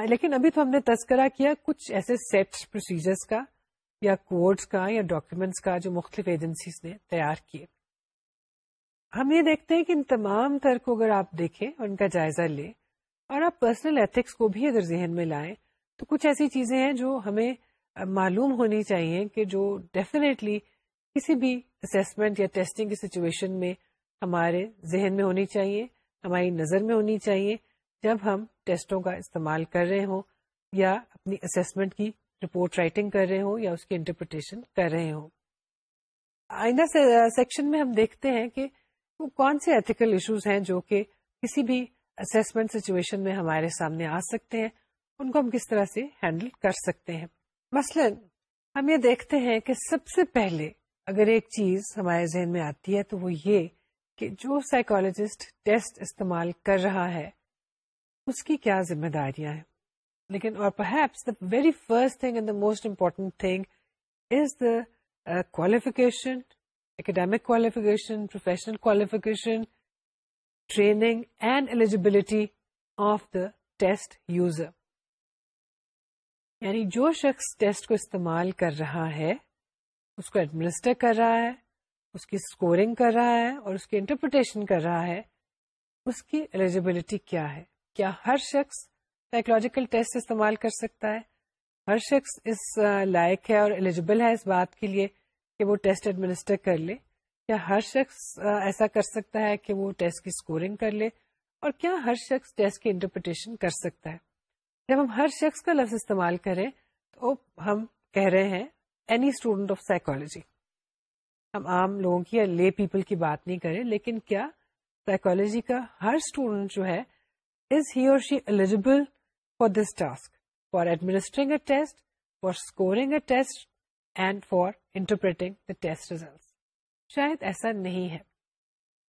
لیکن ابھی تو ہم نے تذکرہ کیا کچھ ایسے سیٹ پروسیجرس کا یا کوڈس کا یا ڈاکیومینٹس کا جو مختلف ایجنسیز نے تیار کیے۔ ہم یہ دیکھتے ہیں کہ ان تمام تر کو اگر آپ دیکھیں اور ان کا جائزہ لیں اور آپ پرسنل ایتھکس کو بھی اگر ذہن میں لائیں، تو کچھ ایسی چیزیں ہیں جو ہمیں معلوم ہونی چاہیے کہ جو ڈیفینیٹلی کسی بھی اسسمنٹ یا ٹیسٹنگ کی سچویشن میں ہمارے ذہن میں ہونی چاہیے، ہماری نظر میں ہونی چاہیے جب ہم ٹیسٹوں کا استعمال کر رہے ہوں یا اپنی اسسمنٹ کی رپورٹ رائٹنگ کر رہے ہوں یا اس کی انٹرپریٹیشن کر رہے ہوں۔ آئندہ سیکشن میں ہم دیکھتے ہیں کہ وہ کون سے ایتھیکل ایشوز ہیں جو کہ کسی بھی اسسمنٹ سچویشن میں ہمارے سامنے آ سکتے ہیں؟ ان کو ہم کس طرح سے ہینڈل کر سکتے ہیں؟ مثلا ہم یہ دیکھتے ہیں کہ سب سے پہلے اگر ایک چیز ہمارے ذہن میں آتی ہے تو وہ یہ کہ جو سائیکولوجسٹ ٹیسٹ استعمال کر رہا ہے، اس کی کیا ذمہ داریاں ہیں؟ لیکن اور perhaps the very first thing and the most important thing is the qualification academic qualification professional qualification training and eligibility of the test user یعنی جو شخص ٹیسٹ کو استعمال کر رہا ہے، اس کو ایڈمنسٹر کر رہا ہے، اس کی اسکورنگ کر رہا ہے اور اس کی انٹرپریٹیشن کر رہا ہے، اس کی ایلیجیبلٹی کیا ہے؟ کیا ہر شخص سائیکولوجیکل ٹیسٹ استعمال کر سکتا ہے؟ ہر شخص اس لائق ہے اور ایلیجیبل ہے اس بات کے لیے؟ کہ وہ ٹیسٹ ایڈمنسٹر کر لے۔ کیا ہر شخص ایسا کر سکتا ہے کہ وہ ٹیسٹ کی اسکورنگ کر لے؟ اور کیا ہر شخص ٹیسٹ کی انٹرپریٹیشن کر سکتا ہے؟ جب ہم ہر شخص کا لفظ استعمال کریں تو ہم کہہ رہے ہیں اینی اسٹوڈنٹ آف سائیکولوجی ہم عام لوگوں کی یا لے پیپل کی بات نہیں کریں، لیکن کیا سائیکولوجی کا ہر اسٹوڈنٹ جو ہے is he or she eligible for this task for administering a test for scoring a test and for interpreting the test result شاید ایسا نہیں ہے۔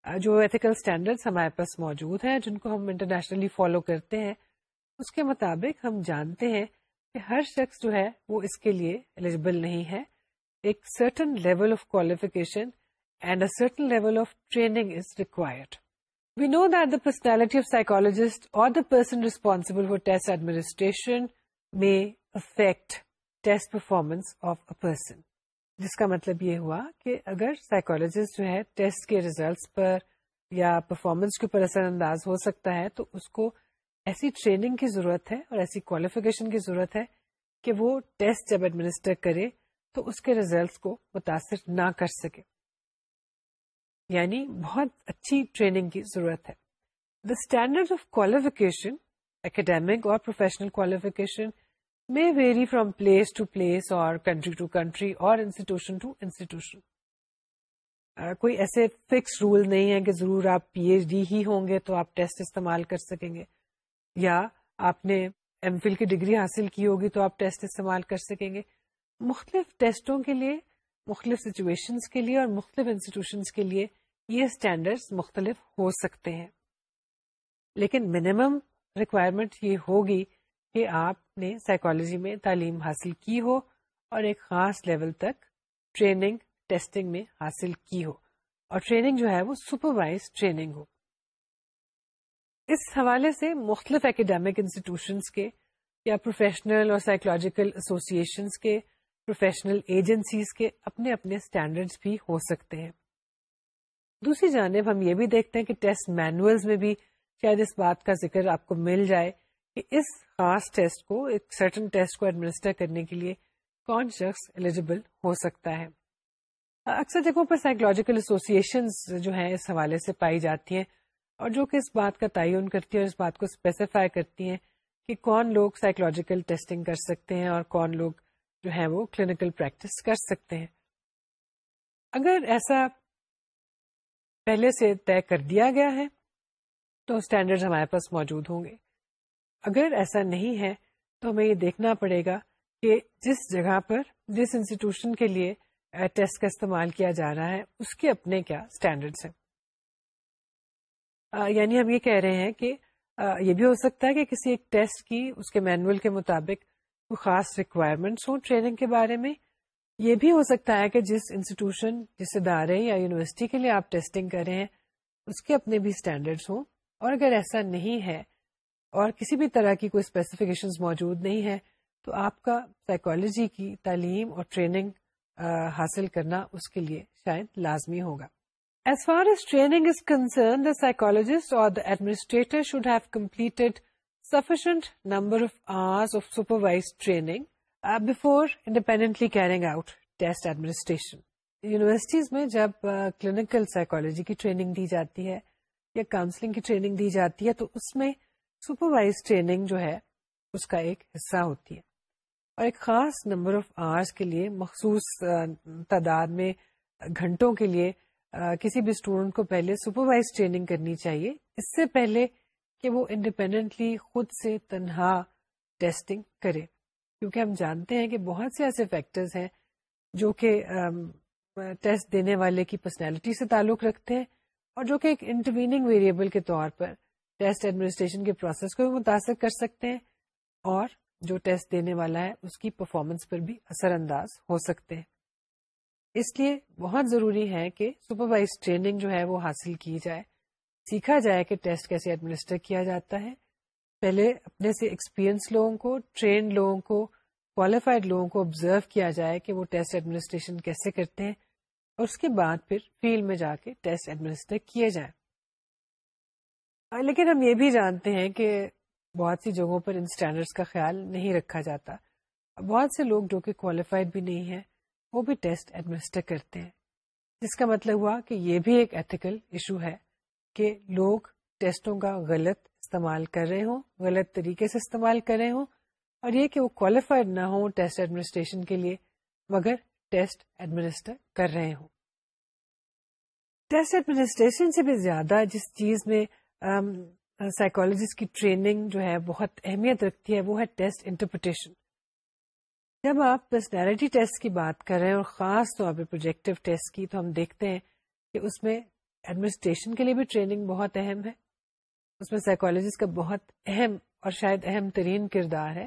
جو ایتھیکل اسٹینڈرڈ ہمارے پاس موجود ہیں، جن کو ہم انٹرنیشنلی فالو کرتے ہیں، اس کے مطابق ہم جانتے ہیں کہ ہر شخص جو ہے، وہ اس کے لیے ایلیجیبل نہیں ہے۔ ایک certain level of qualification and a certain level of training is required we know that the personality of psychologist or the person responsible for test administration may affect test performance of a person جس کا مطلب یہ ہوا کہ اگر psychologist جو ہے test کے ریزلٹس پر یا پرفارمنس کے اوپر اثر انداز ہو سکتا ہے، تو اس کو ایسی ٹریننگ کی ضرورت ہے اور ایسی کوالیفیکیشن کی ضرورت ہے کہ وہ ٹیسٹ جب ایڈمنسٹر کرے تو اس کے ریزلٹس کو متاثر نہ کر سکے۔ یعنی بہت اچھی ٹریننگ کی ضرورت ہے۔ The standard of qualification academic اور professional qualification may vary from place to place اور کنٹری ٹو کنٹری اور انسٹیٹیوشن ٹو انسٹیٹیوشن کوئی ایسے فکس رول نہیں ہے کہ ضرور آپ پی ایچ ڈی ہی ہوں گے تو آپ ٹیسٹ استعمال کر سکیں گے یا آپ نے ایم فل کی ڈگری حاصل کی ہوگی تو آپ ٹیسٹ استعمال کر سکیں گے مختلف ٹیسٹوں کے لیے مختلف سچویشنس کے لیے اور مختلف انسٹیٹیوشنس کے لیے یہ اسٹینڈرڈ مختلف ہو سکتے ہیں لیکن منیمم ریکوائرمنٹ یہ ہوگی کہ آپ نے سائیکولوجی میں تعلیم حاصل کی ہو اور ایک خاص لیول تک ٹریننگ ٹیسٹنگ میں حاصل کی ہو۔ اور ٹریننگ جو ہے وہ سپروائز ٹریننگ ہو۔ اس حوالے سے مختلف اکیڈیمک انسٹیٹیوشنس کے یا پروفیشنل اور سائیکولوجیکل ایسوسیشنس کے پروفیشنل ایجنسیز کے اپنے اپنے اسٹینڈرڈس بھی ہو سکتے ہیں۔ دوسری جانب ہم یہ بھی دیکھتے ہیں کہ ٹیسٹ مینوئلز میں بھی شاید اس بات کا ذکر آپ کو مل جائے کہ اس خاص ٹیسٹ کو، ایک سرٹن ٹیسٹ کو ایڈمنسٹر کرنے کے لیے کون شخص ایلیجیبل ہو سکتا ہے۔ اکثر جگہوں پر سائیکولوجیکل ایسوسیشنز جو ہیں اس حوالے سے پائی جاتی ہیں اور جو کہ اس بات کا تعین کرتی ہے اور اس بات کو اسپیسیفائی کرتی ہیں کہ کون لوگ سائیکولوجیکل ٹیسٹنگ کر سکتے ہیں اور کون لوگ جو ہے وہ کلینکل پریکٹس کر سکتے ہیں۔ اگر ایسا پہلے سے طے کر دیا گیا ہے تو اسٹینڈرڈ ہمارے پاس موجود ہوں گے۔ اگر ایسا نہیں ہے تو ہمیں یہ دیکھنا پڑے گا کہ جس جگہ پر جس انسٹیٹیوشن کے لیے ٹیسٹ کا استعمال کیا جا رہا ہے، اس کے اپنے کیا اسٹینڈرڈس ہیں؟ یعنی ہم یہ کہہ رہے ہیں کہ یہ بھی ہو سکتا ہے کہ کسی ایک ٹیسٹ کی، اس کے مینول کے مطابق کوئی خاص ریکوائرمنٹس ہوں ٹریننگ کے بارے میں۔ یہ بھی ہو سکتا ہے کہ جس انسٹیٹیوشن جس ادارے یا یونیورسٹی کے لیے آپ ٹیسٹنگ کر رہے ہیں، اس کے اپنے بھی اسٹینڈرڈس ہوں۔ اور اگر ایسا نہیں ہے اور کسی بھی طرح کی کوئی اسپیسیفکیشن موجود نہیں ہے تو آپ کا سائیکالوجی کی تعلیم اور ٹریننگ حاصل کرنا اس کے لیے شاید لازمی ہوگا as far as training is concern the psychologist or the administrator should have completed sufficient number of hours of supervised training uh, before independently carrying out test administration. Universities میں جب کلینکل uh, سائیکولوجی کی training دی جاتی ہے یا counselling کی training دی جاتی ہے تو اس میں سپروائز ٹریننگ جو ہے، اس کا ایک حصہ ہوتی ہے۔ اور ایک خاص نمبر آف آورس کے لیے، مخصوص تعداد میں، گھنٹوں کے لیے کسی بھی اسٹوڈنٹ کو پہلے سپروائز ٹریننگ کرنی چاہیے۔ اس سے پہلے کہ وہ انڈیپینڈنٹلی خود سے تنہا ٹیسٹنگ کرے۔ کیونکہ ہم جانتے ہیں کہ بہت سے ایسے فیکٹرز ہیں جو کہ ٹیسٹ دینے والے کی پرسنالٹی سے تعلق رکھتے ہیں اور جو کہ ایک انٹرویننگ ویریبل کے طور پر ٹیسٹ ایڈمنسٹریشن کے پروسیس کو بھی متاثر کر سکتے ہیں اور جو ٹیسٹ دینے والا ہے، اس کی پرفارمنس پر بھی اثر انداز ہو سکتے ہیں۔ اس لیے بہت ضروری ہے کہ سپروائز ٹریننگ جو ہے وہ حاصل کی جائے۔ سیکھا جائے کہ ٹیسٹ کیسے ایڈمنسٹر کیا جاتا ہے۔ پہلے اپنے سے ایکسپیرئنس لوگوں کو ٹرینڈ لوگوں کو کوالیفائڈ لوگوں کو آبزرو کیا جائے کہ وہ ٹیسٹ ایڈمنسٹریشن کیسے کرتے ہیں۔ اور اس کے بعد پھر فیلڈ میں جا کے ٹیسٹ ایڈمنسٹر کیے جائیں۔ لیکن ہم یہ بھی جانتے ہیں کہ بہت سی جگہوں پر ان اسٹینڈرڈس کا خیال نہیں رکھا جاتا۔ بہت سے لوگ جو کہ کوالیفائڈ بھی نہیں ہیں، وہ بھی ٹیسٹ ایڈمنسٹر کرتے ہیں۔ جس کا مطلب ہوا کہ یہ بھی ایک ایتھیکل ایشو ہے کہ لوگ ٹیسٹوں کا غلط استعمال کر رہے ہوں، غلط طریقے سے استعمال کر رہے ہوں، اور یہ کہ وہ کوالیفائڈ نہ ہوں ٹیسٹ ایڈمنسٹریشن کے لیے، مگر ٹیسٹ ایڈمنسٹر کر رہے ہوں۔ ٹیسٹ ایڈمنسٹریشن سے بھی زیادہ جس چیز میں Um, سائیکولوجسٹ کی ٹریننگ جو ہے بہت اہمیت رکھتی ہے، وہ ہے ٹیسٹ انٹرپریٹیشن جب آپ پرسنالٹی ٹیسٹ کی بات کر رہے ہیں اور خاص طور پہ پروجیکٹو ٹیسٹ کی، تو ہم دیکھتے ہیں کہ اس میں ایڈمنسٹریشن کے لیے بھی ٹریننگ بہت اہم ہے، اس میں سائیکولوجسٹ کا بہت اہم اور شاید اہم ترین کردار ہے،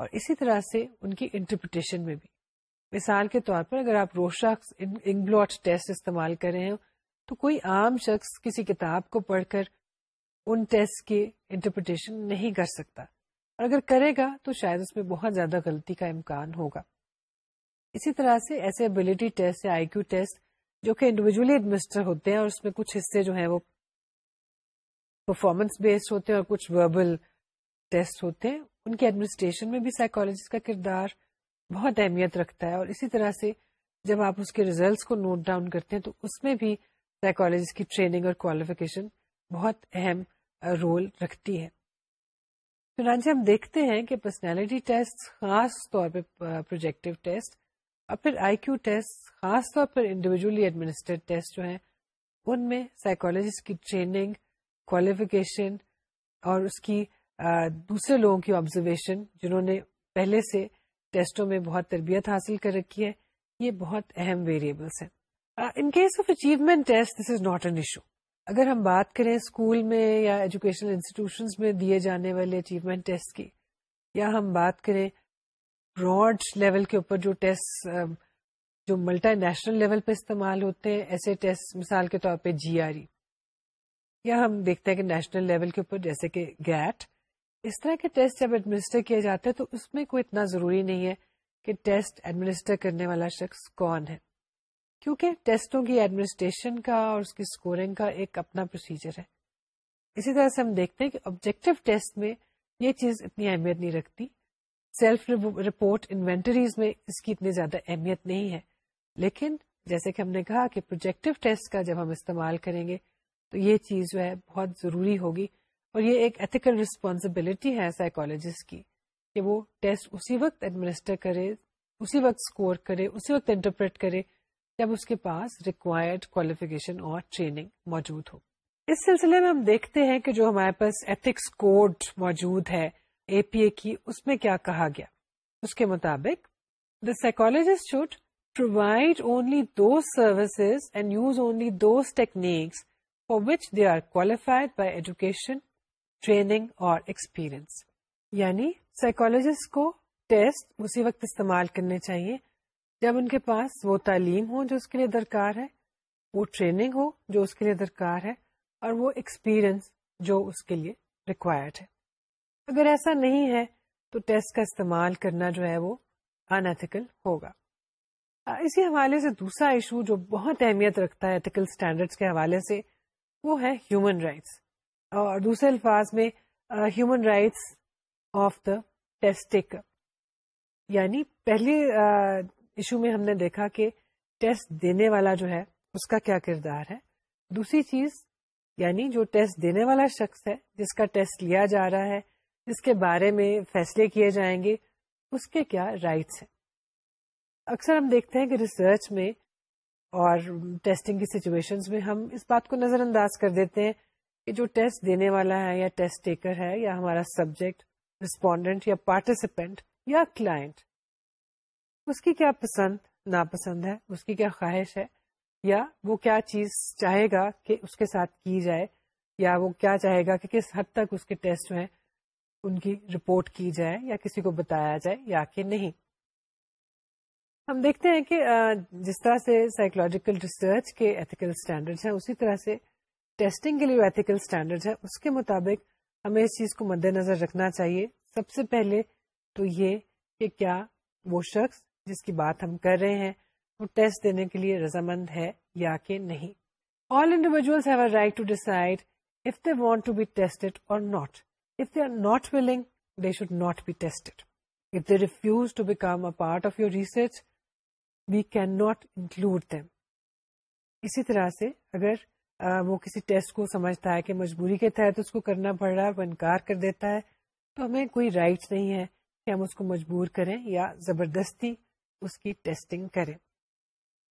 اور اسی طرح سے ان کی انٹرپریٹیشن میں بھی۔ مثال کے طور پر اگر آپ روشا انگلوٹ ٹیسٹ استعمال کر رہے ہو تو کوئی عام شخص کسی کتاب کو پڑھ کر ان ٹیسٹ کی انٹرپریٹیشن نہیں کر سکتا۔ اور اگر کرے گا تو شاید اس میں بہت زیادہ غلطی کا امکان ہوگا۔ اسی طرح سے ایسے ابلیٹی ٹیسٹ یا آئی کیو ٹیسٹ جو کہ انڈیویجلی ایڈمنسٹر ہوتے ہیں اور اس میں کچھ حصے جو ہیں وہ پرفارمنس بیسڈ ہوتے ہیں اور کچھ وربل ٹیسٹ ہوتے ہیں، ان کے ایڈمنسٹریشن میں بھی سائیکولوجسٹ کا کردار بہت اہمیت رکھتا ہے۔ اور اسی طرح سے جب آپ اس کے ریزلٹس کو نوٹ ڈاؤن کرتے ہیں تو اس میں بھی سائیکولوجسٹ کی ٹریننگ اور کوالیفیکیشن بہت اہم رول رکھتی ہے۔ چنانچہ ہم دیکھتے ہیں کہ پرسنالٹی ٹیسٹ خاص طور پہ پروجیکٹو ٹیسٹ اور پھر آئی کیو ٹیسٹ خاص طور پر انڈیویجلی ایڈمنسٹریڈ ٹیسٹ جو ہیں، ان میں سائیکولوجسٹ کی ٹریننگ کوالیفیکیشن اور اس کی دوسرے لوگوں کی آبزرویشن جنہوں نے پہلے سے ٹیسٹوں میں بہت تربیت حاصل کر رکھی ہے، یہ بہت اہم ویریبلس ہیں۔ In case of achievement test this is not an issue اگر ہم بات کریں اسکول میں یا ایجوکیشنل انسٹیٹیوشن میں دیے جانے والے اچیومنٹ ٹیسٹ کی، یا ہم بات کریں براڈ لیول کے اوپر جو ٹیسٹ جو ملٹا نیشنل لیول پہ استعمال ہوتے ہیں، ایسے ٹیسٹ مثال کے طور پہ جی آر ای یا ہم دیکھتے ہیں کہ نیشنل لیول کے اوپر جیسے کہ گیٹ اس طرح کے ٹیسٹ جب ایڈمنسٹر کیا جاتا ہے تو اس میں کوئی اتنا ضروری نہیں ہے کہ ٹیسٹ ایڈمنسٹر کرنے والا شخص کون ہے۔ کیونکہ ٹیسٹوں کی ایڈمنسٹریشن کا اور اس کی اسکورنگ کا ایک اپنا پروسیجر ہے۔ اسی طرح سے ہم دیکھتے ہیں کہ آبجیکٹو ٹیسٹ میں یہ چیز اتنی اہمیت نہیں رکھتی۔ سیلف رپورٹ انوینٹریز میں اس کی اتنی زیادہ اہمیت نہیں ہے۔ لیکن جیسے کہ ہم نے کہا کہ پروجیکٹو ٹیسٹ کا جب ہم استعمال کریں گے تو یہ چیز جو ہے بہت ضروری ہوگی اور یہ ایک ایتھیکل ریسپانسبلٹی ہے سائیکولوجسٹ کی کہ وہ ٹیسٹ اسی وقت ایڈمنسٹر کرے، اسی وقت اسکور کرے، اسی وقت انٹرپریٹ کرے جب اس کے پاس ریکوائرڈ کوالیفیکیشن اور ٹریننگ موجود ہو اس سلسلے میں ہم دیکھتے ہیں کہ جو ہمارے پاس ایتھکس کوڈ موجود ہے اے پی اے کی اس میں کیا کہا گیا اس کے مطابق the psychologist should provide only those services and use only those techniques for which they are qualified by education, training or experience. یعنی سائیکولوجسٹ کو ٹیسٹ اسی وقت استعمال کرنے چاہیے جب ان کے پاس وہ تعلیم ہو جو اس کے لیے درکار ہے، وہ ٹریننگ ہو جو اس کے لیے درکار ہے، اور وہ ایکسپیرئنس جو اس کے لیے ریکوائرڈ ہے۔ اگر ایسا نہیں ہے، تو ٹیسٹ کا استعمال کرنا جو ہے وہ انتھیکل ہوگا۔ اسی حوالے سے دوسرا ایشو جو بہت اہمیت رکھتا ہے ایتھیکل اسٹینڈرڈ کے حوالے سے، وہ ہے ہیومن رائٹس اور دوسرے الفاظ میں human rights of the test taker یعنی پہلے ایشو میں ہم نے دیکھا کہ ٹیسٹ دینے والا جو ہے، اس کا کیا کردار ہے؟ دوسری چیز یعنی جو ٹیسٹ دینے والا شخص ہے، جس کا ٹیسٹ لیا جا رہا ہے، جس کے بارے میں فیصلے کیے جائیں گے، اس کے کیا رائٹس ہیں؟ اکثر ہم دیکھتے ہیں کہ ریسرچ میں اور ٹیسٹنگ کی سچویشن میں ہم اس بات کو نظر انداز کر دیتے ہیں کہ جو ٹیسٹ دینے والا ہے یا ٹیسٹ ٹیکر ہے یا ہمارا سبجیکٹ رسپونڈنٹ یا پارٹیسپینٹ یا کلائنٹ اس کی کیا پسند، ناپسند ہے؟ اس کی کیا خواہش ہے؟ یا وہ کیا چیز چاہے گا کہ اس کے ساتھ کی جائے؟ یا وہ کیا چاہے گا کہ کس حد تک اس کے ٹیسٹ جو ہیں ان کی رپورٹ کی جائے یا کسی کو بتایا جائے یا کہ نہیں؟ ہم دیکھتے ہیں کہ جس طرح سے سائیکولوجیکل ریسرچ کے ایتھیکل اسٹینڈرڈ ہیں، اسی طرح سے ٹیسٹنگ کے لیے ایتھیکل اسٹینڈرڈ ہے اس کے مطابق ہمیں اس چیز کو مد نظر رکھنا چاہیے۔ سب سے پہلے تو یہ کہ کیا وہ شخص جس کی بات ہم کر رہے ہیں وہ ٹیسٹ دینے کے لیے رضامند ہے یا کہ نہیں۔ All individuals have a right to decide if they want to be tested or not if they are not willing they should not be tested if they refuse to become a part of your research we can not include them اسی طرح سے اگر آ, وہ کسی test کو سمجھتا ہے کہ مجبوری کے تحت اس کو کرنا پڑ رہا ہے وہ انکار کر دیتا ہے تو ہمیں کوئی رائٹ نہیں ہے کہ ہم اس کو مجبور کریں یا زبردستی اس کی ٹیسٹنگ کریں۔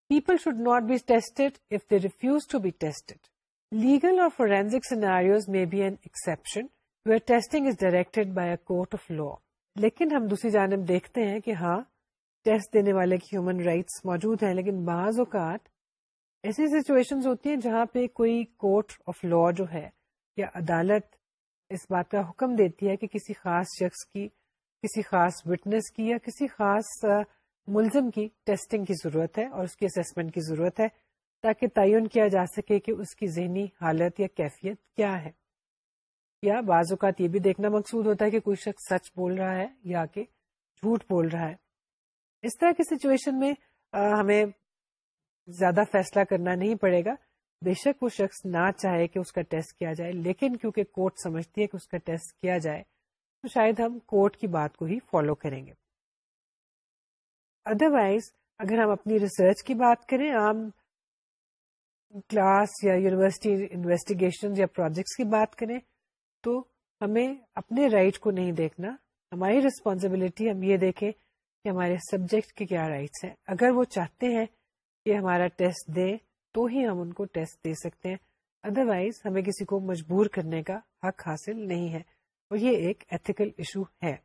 People should not be tested if they refuse to be tested legal or forensic scenarios may be an exception where testing is directed by a court of law لیکن ہم دوسری جانب دیکھتے ہیں کہ ہاں ٹیسٹ دینے والے کی ہیومن رائٹس موجود ہیں، لیکن بعض اوقات ایسی سچویشن ہوتی ہیں جہاں پہ کوئی کورٹ آف لا جو ہے یا عدالت اس بات کا حکم دیتی ہے کہ کسی خاص شخص کی، کسی خاص وٹنس کی یا کسی خاص ملزم کی ٹیسٹنگ کی ضرورت ہے اور اس کی اسسمنٹ کی ضرورت ہے تاکہ تعین کیا جا سکے کہ اس کی ذہنی حالت یا کیفیت کیا ہے۔ یا بعض اوقات یہ بھی دیکھنا مقصود ہوتا ہے کہ کوئی شخص سچ بول رہا ہے یا کہ جھوٹ بول رہا ہے۔ اس طرح کی سچویشن میں ہمیں زیادہ فیصلہ کرنا نہیں پڑے گا۔ بے شک وہ شخص نہ چاہے کہ اس کا ٹیسٹ کیا جائے، لیکن کیونکہ کورٹ سمجھتی ہے کہ اس کا ٹیسٹ کیا جائے، تو شاید ہم کورٹ کی بات کو ہی فالو کریں گے۔ ادروائز اگر ہم اپنی ریسرچ کی بات کریں، عام کلاس یا یونیورسٹی انویسٹیگیشن یا پروجیکٹس کی بات کریں، تو ہمیں اپنے رائٹ کو نہیں دیکھنا۔ ہماری ریسپانسبلٹی ہم یہ دیکھیں کہ ہمارے سبجیکٹ کے کیا رائٹس ہیں۔ اگر وہ چاہتے ہیں کہ ہمارا ٹیسٹ دیں، تو ہی ہم ان کو ٹیسٹ دے سکتے ہیں۔ ادروائز ہمیں کسی کو مجبور کرنے کا حق حاصل نہیں ہے۔ اور یہ ایک ایتھیکل ایشو ہے۔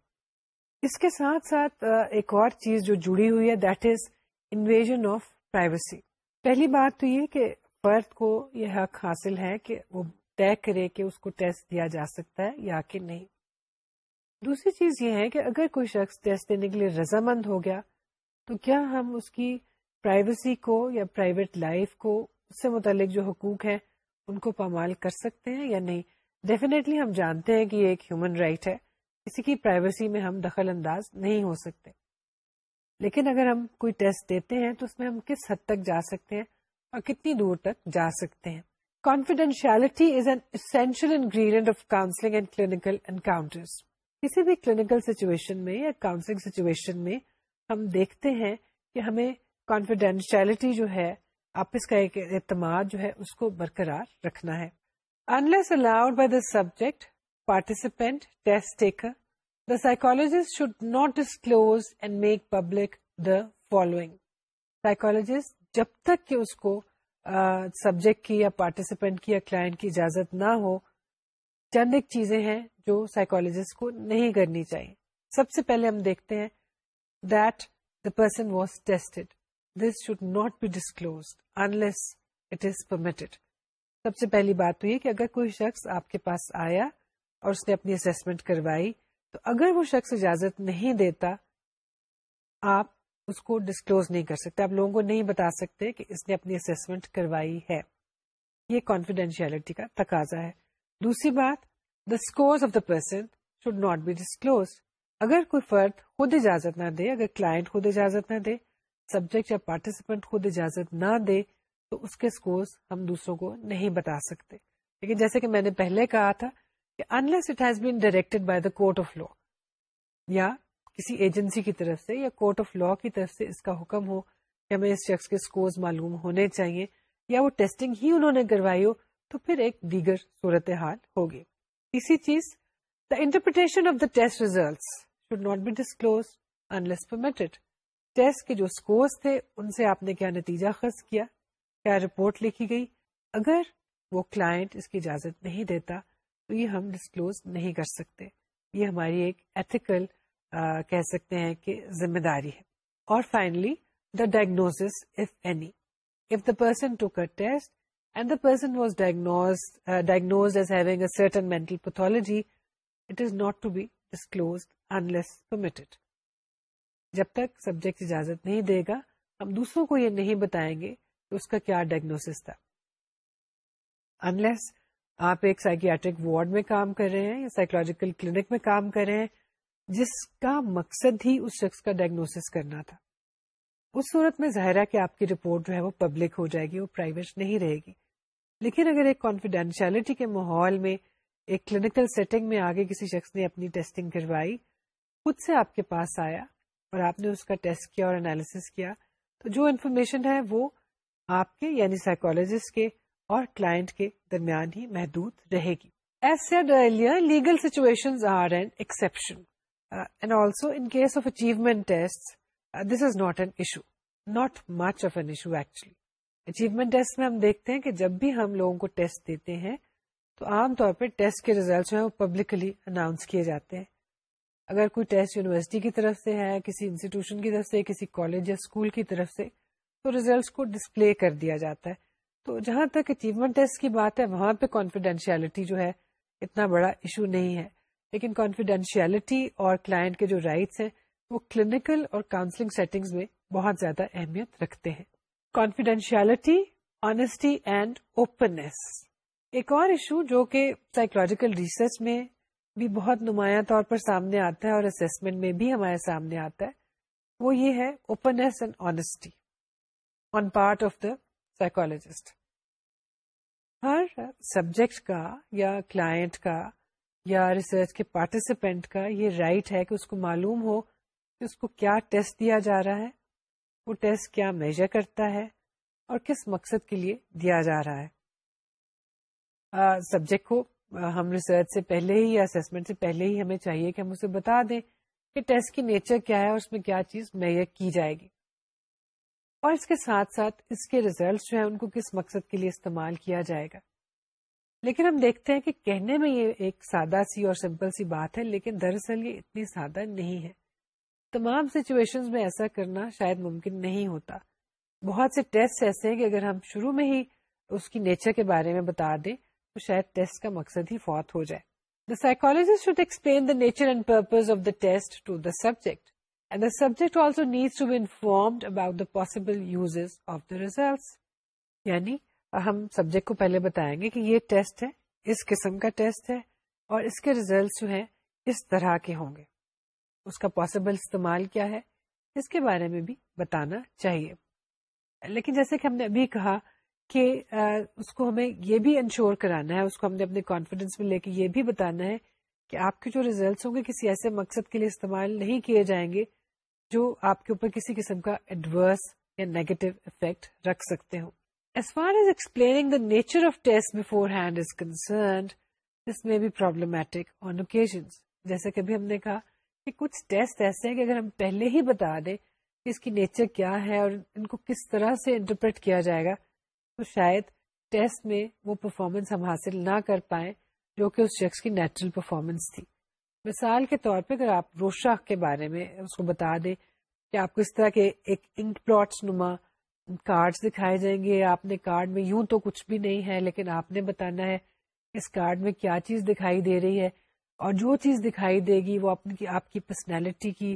اس کے ساتھ ساتھ ایک اور چیز جو جڑی ہوئی ہے that is invasion of privacy پہلی بات تو یہ کہ فرد کو یہ حق حاصل ہے کہ وہ طے کرے کہ اس کو ٹیسٹ دیا جا سکتا ہے یا کہ نہیں۔ دوسری چیز یہ ہے کہ اگر کوئی شخص ٹیسٹ دینے کے لیے رضامند ہو گیا، تو کیا ہم اس کی پرائیویسی کو یا پرائیویٹ لائف کو اس سے متعلق جو حقوق ہیں، ان کو پامال کر سکتے ہیں یا نہیں؟ ڈیفینیٹلی ہم جانتے ہیں کہ یہ ایک ہیومن رائٹ ہے۔ کسی کی پرائیویسی میں ہم دخل انداز نہیں ہو سکتے۔ لیکن اگر ہم کوئی ٹیسٹ دیتے ہیں تو اس میں ہم کس حد تک جا سکتے ہیں اور کتنی دور تک جا سکتے ہیں۔ Confidentiality is an essential ingredient of counselling and clinical encounters کسی بھی کلینکل سچویشن میں یا کاؤنسلنگ سچویشن میں ہم دیکھتے ہیں کہ ہمیں کانفیڈینشیلٹی جو ہے، آپس کا ایک اعتماد جو ہے، اس کو برقرار رکھنا ہے۔ Unless allowed by the subject participant test taker the psychologist should not disclose and make public the following psychologist جب تک کہ اس کو سبجیکٹ کی یا پارٹیسپینٹ کی یا کلائنٹ کی اجازت نہ ہو چند ایک چیزیں ہیں جو سائیکولوجسٹ کو نہیں کرنی چاہیے سب سے پہلے ہم دیکھتے ہیں that the person was tested this should not be disclose unless it is permitted سب سے پہلی بات تو یہ کہ اگر کوئی شخص آپ کے پاس آیا اور اس نے اپنی اسسمنٹ کروائی تو اگر وہ شخص اجازت نہیں دیتا، آپ اس کو ڈسکلوز نہیں کر سکتے۔ آپ لوگوں کو نہیں بتا سکتے کہ اس نے اپنی اسسمنٹ کروائی ہے۔ یہ کانفیڈینشیلٹی کا تقاضا ہے۔ دوسری بات the score of the person should not be disclose اگر کوئی فرد خود اجازت نہ دے، اگر کلائنٹ خود اجازت نہ دے سبجیکٹ یا پارٹیسپینٹ خود اجازت نہ دے، تو اس کے اسکورس ہم دوسروں کو نہیں بتا سکتے۔ لیکن جیسے کہ میں نے پہلے کہا تھا unless it has been directed by the court of law یا کسی ایجنسی کی طرف سے یا کورٹ آف لا کی طرف سے اس کا حکم ہو کہ ہمیں اس شخص کے اسکورز معلوم ہونے چاہیے یا وہ ٹیسٹنگ ہی انہوں نے کروائی ہو، تو پھر ایک دیگر صورت حال ہوگی۔ اسی چیز the interpretation of the test result should not be disclose unless permitted test کے جو اسکورس تھے، ان سے آپ نے کیا نتیجہ خرچ کیا؟ کیا رپورٹ لکھی گئی؟ اگر وہ کلائنٹ اس کی اجازت نہیں دیتا تو یہ ہم ڈسکلوز نہیں کر سکتے۔ یہ ہماری ایک ایتھیکل کہہ سکتے ہیں کہ ذمہ داری ہے۔ اور finally the diagnose of any of the person to کر test and the person was diagnose diagnose as having a certain mental pathology it is not to be disclose unless permitted جب تک سبجیکٹ اجازت نہیں دے گا، ہم دوسروں کو یہ نہیں بتائیں گے کہ اس کا کیا ڈائگنوس تھا۔ انلیس آپ ایک سائکیاٹرک وارڈ میں کام کر رہے ہیں یا سائیکولوجیکل کلینک میں کام کر رہے ہیں، جس کا مقصد ہی اس شخص کا ڈائگنوس کرنا تھا۔ اس صورت میں ظاہر ہے کہ آپ کی رپورٹ جو ہے وہ پبلک ہو جائے گی، وہ پرائیویٹ نہیں رہے گی۔ لیکن اگر ایک کانفیڈینشلٹی کے ماحول میں، ایک کلینکل سیٹنگ میں آگے کسی شخص نے اپنی ٹیسٹنگ کروائی، خود سے آپ کے پاس آیا اور آپ نے اس کا ٹیسٹ کیا اور انالیس کیا، تو جو انفارمیشن ہے وہ آپ کے یعنی سائیکولوجسٹ کے اور کلائنٹ کے درمیان ہی محدود رہے گی۔ As said earlier legal situation are an exception and also in case of achievement test this is not an issue not much of an issue actually achievement test میں ہم دیکھتے ہیں کہ جب بھی ہم لوگوں کو ٹیسٹ دیتے ہیں، تو عام طور پہ ٹیسٹ کے ریزلٹ جو ہیں وہ پبلکلی اناؤنس کیے جاتے ہیں۔ اگر کوئی ٹیسٹ یونیورسٹی کی طرف سے ہے، کسی انسٹیٹیوشن کی طرف سے، کسی کالج یا اسکول کی طرف سے، تو ریزلٹس کو ڈسپلے کر دیا جاتا ہے۔ تو جہاں تک اچیومنٹ ٹیسٹ کی بات ہے، وہاں پہ کانفیڈینشیلٹی جو ہے اتنا بڑا ایشو نہیں ہے۔ لیکن کانفیڈینشیلٹی اور کلائنٹ کے جو رائٹس ہیں، وہ کلینکل اور کاؤنسلنگ سیٹنگز میں بہت زیادہ اہمیت رکھتے ہیں۔ کانفیڈینشیلٹی آنےسٹی اینڈ اوپننیس ایک اور ایشو جو کہ سائیکولوجیکل ریسرچ میں بھی بہت نمایاں طور پر سامنے آتا ہے اور اسسمنٹ میں بھی ہمارے سامنے آتا ہے، وہ یہ ہے openness and honesty on part of the psychologist Hare subject کا یا کلائنٹ کا یا ریسرچ کے پارٹیسپینٹ کا یہ رائٹ right ہے کہ اس کو معلوم ہو کہ اس کو کیا ٹیسٹ دیا جا رہا ہے، وہ ٹیسٹ کیا میجر کرتا ہے اور کس مقصد کے لیے دیا جا رہا ہے۔ سبجیکٹ کو ہم ریسرچ سے پہلے ہی یا اسسمنٹ سے پہلے ہی ہمیں چاہیے کہ ہم اسے بتا دیں کہ ٹیسٹ کی نیچر کیا ہے اور اس میں کیا چیز میئر کی جائے گی۔ اور اس کے ساتھ ساتھ اس کے ریزلٹس جو ہیں ان کو کس مقصد کے لیے استعمال کیا جائے گا۔ لیکن ہم دیکھتے ہیں کہ کہنے میں یہ ایک سادہ سی اور سمپل سی بات ہے، لیکن دراصل یہ اتنی سادہ نہیں ہے۔ تمام سچویشن میں ایسا کرنا شاید ممکن نہیں ہوتا۔ بہت سے ٹیسٹ ایسے ہیں کہ اگر ہم شروع میں ہی اس کی نیچر کے بارے میں بتا دیں، تو شاید ٹیسٹ کا مقصد ہی فوت ہو جائے۔ The psychologist should explain the nature and purpose of the test to the subject and the subject also needs to be informed about the possible use of the results یعنی ہم سبجیکٹ کو پہلے بتائیں گے کہ یہ ٹیسٹ ہے اس قسم کا ٹیسٹ ہے اور اس کے ریزلٹس جو ہیں اس طرح کے ہوں گے اس کا پاسبل استعمال کیا ہے اس کے بارے میں بھی بتانا چاہیے لیکن جیسے کہ ہم نے ابھی کہا کہ اس کو ہمیں یہ بھی انشور کرانا ہے اس کو ہم نے اپنے کانفیڈینس میں لے کے یہ بھی بتانا ہے کہ آپ کے جو ریزلٹس ہوں گے کسی ایسے مقصد کے لیے استعمال نہیں کیے جائیں گے جو آپ کے اوپر کسی قسم کا ایڈورس یا نیگیٹو افیکٹ رکھ سکتے ہوں۔ As far as explaining the nature of test beforehand is concerned this may be problematic on occasion جیسے کہ ہم نے کہا کہ کچھ ٹیسٹ ایسے ہیں کہ اگر ہم پہلے ہی بتا دیں کہ اس کی نیچر کیا ہے اور ان کو کس طرح سے انٹرپریٹ کیا جائے گا، تو شاید ٹیسٹ میں وہ پرفارمنس ہم حاصل نہ کر پائیں جو کہ اس شخص کی نیچرل پرفارمنس تھی۔ مثال کے طور پہ اگر آپ روشا کے بارے میں اس کو بتا دیں کہ آپ کو اس طرح کے ایک انک پلاٹس نما کارڈ دکھائے جائیں گے، آپ نے کارڈ میں یوں تو کچھ بھی نہیں ہے، لیکن آپ نے بتانا ہے اس کارڈ میں کیا چیز دکھائی دے رہی ہے اور جو چیز دکھائی دے گی وہ اپنی آپ کی پرسنالٹی کی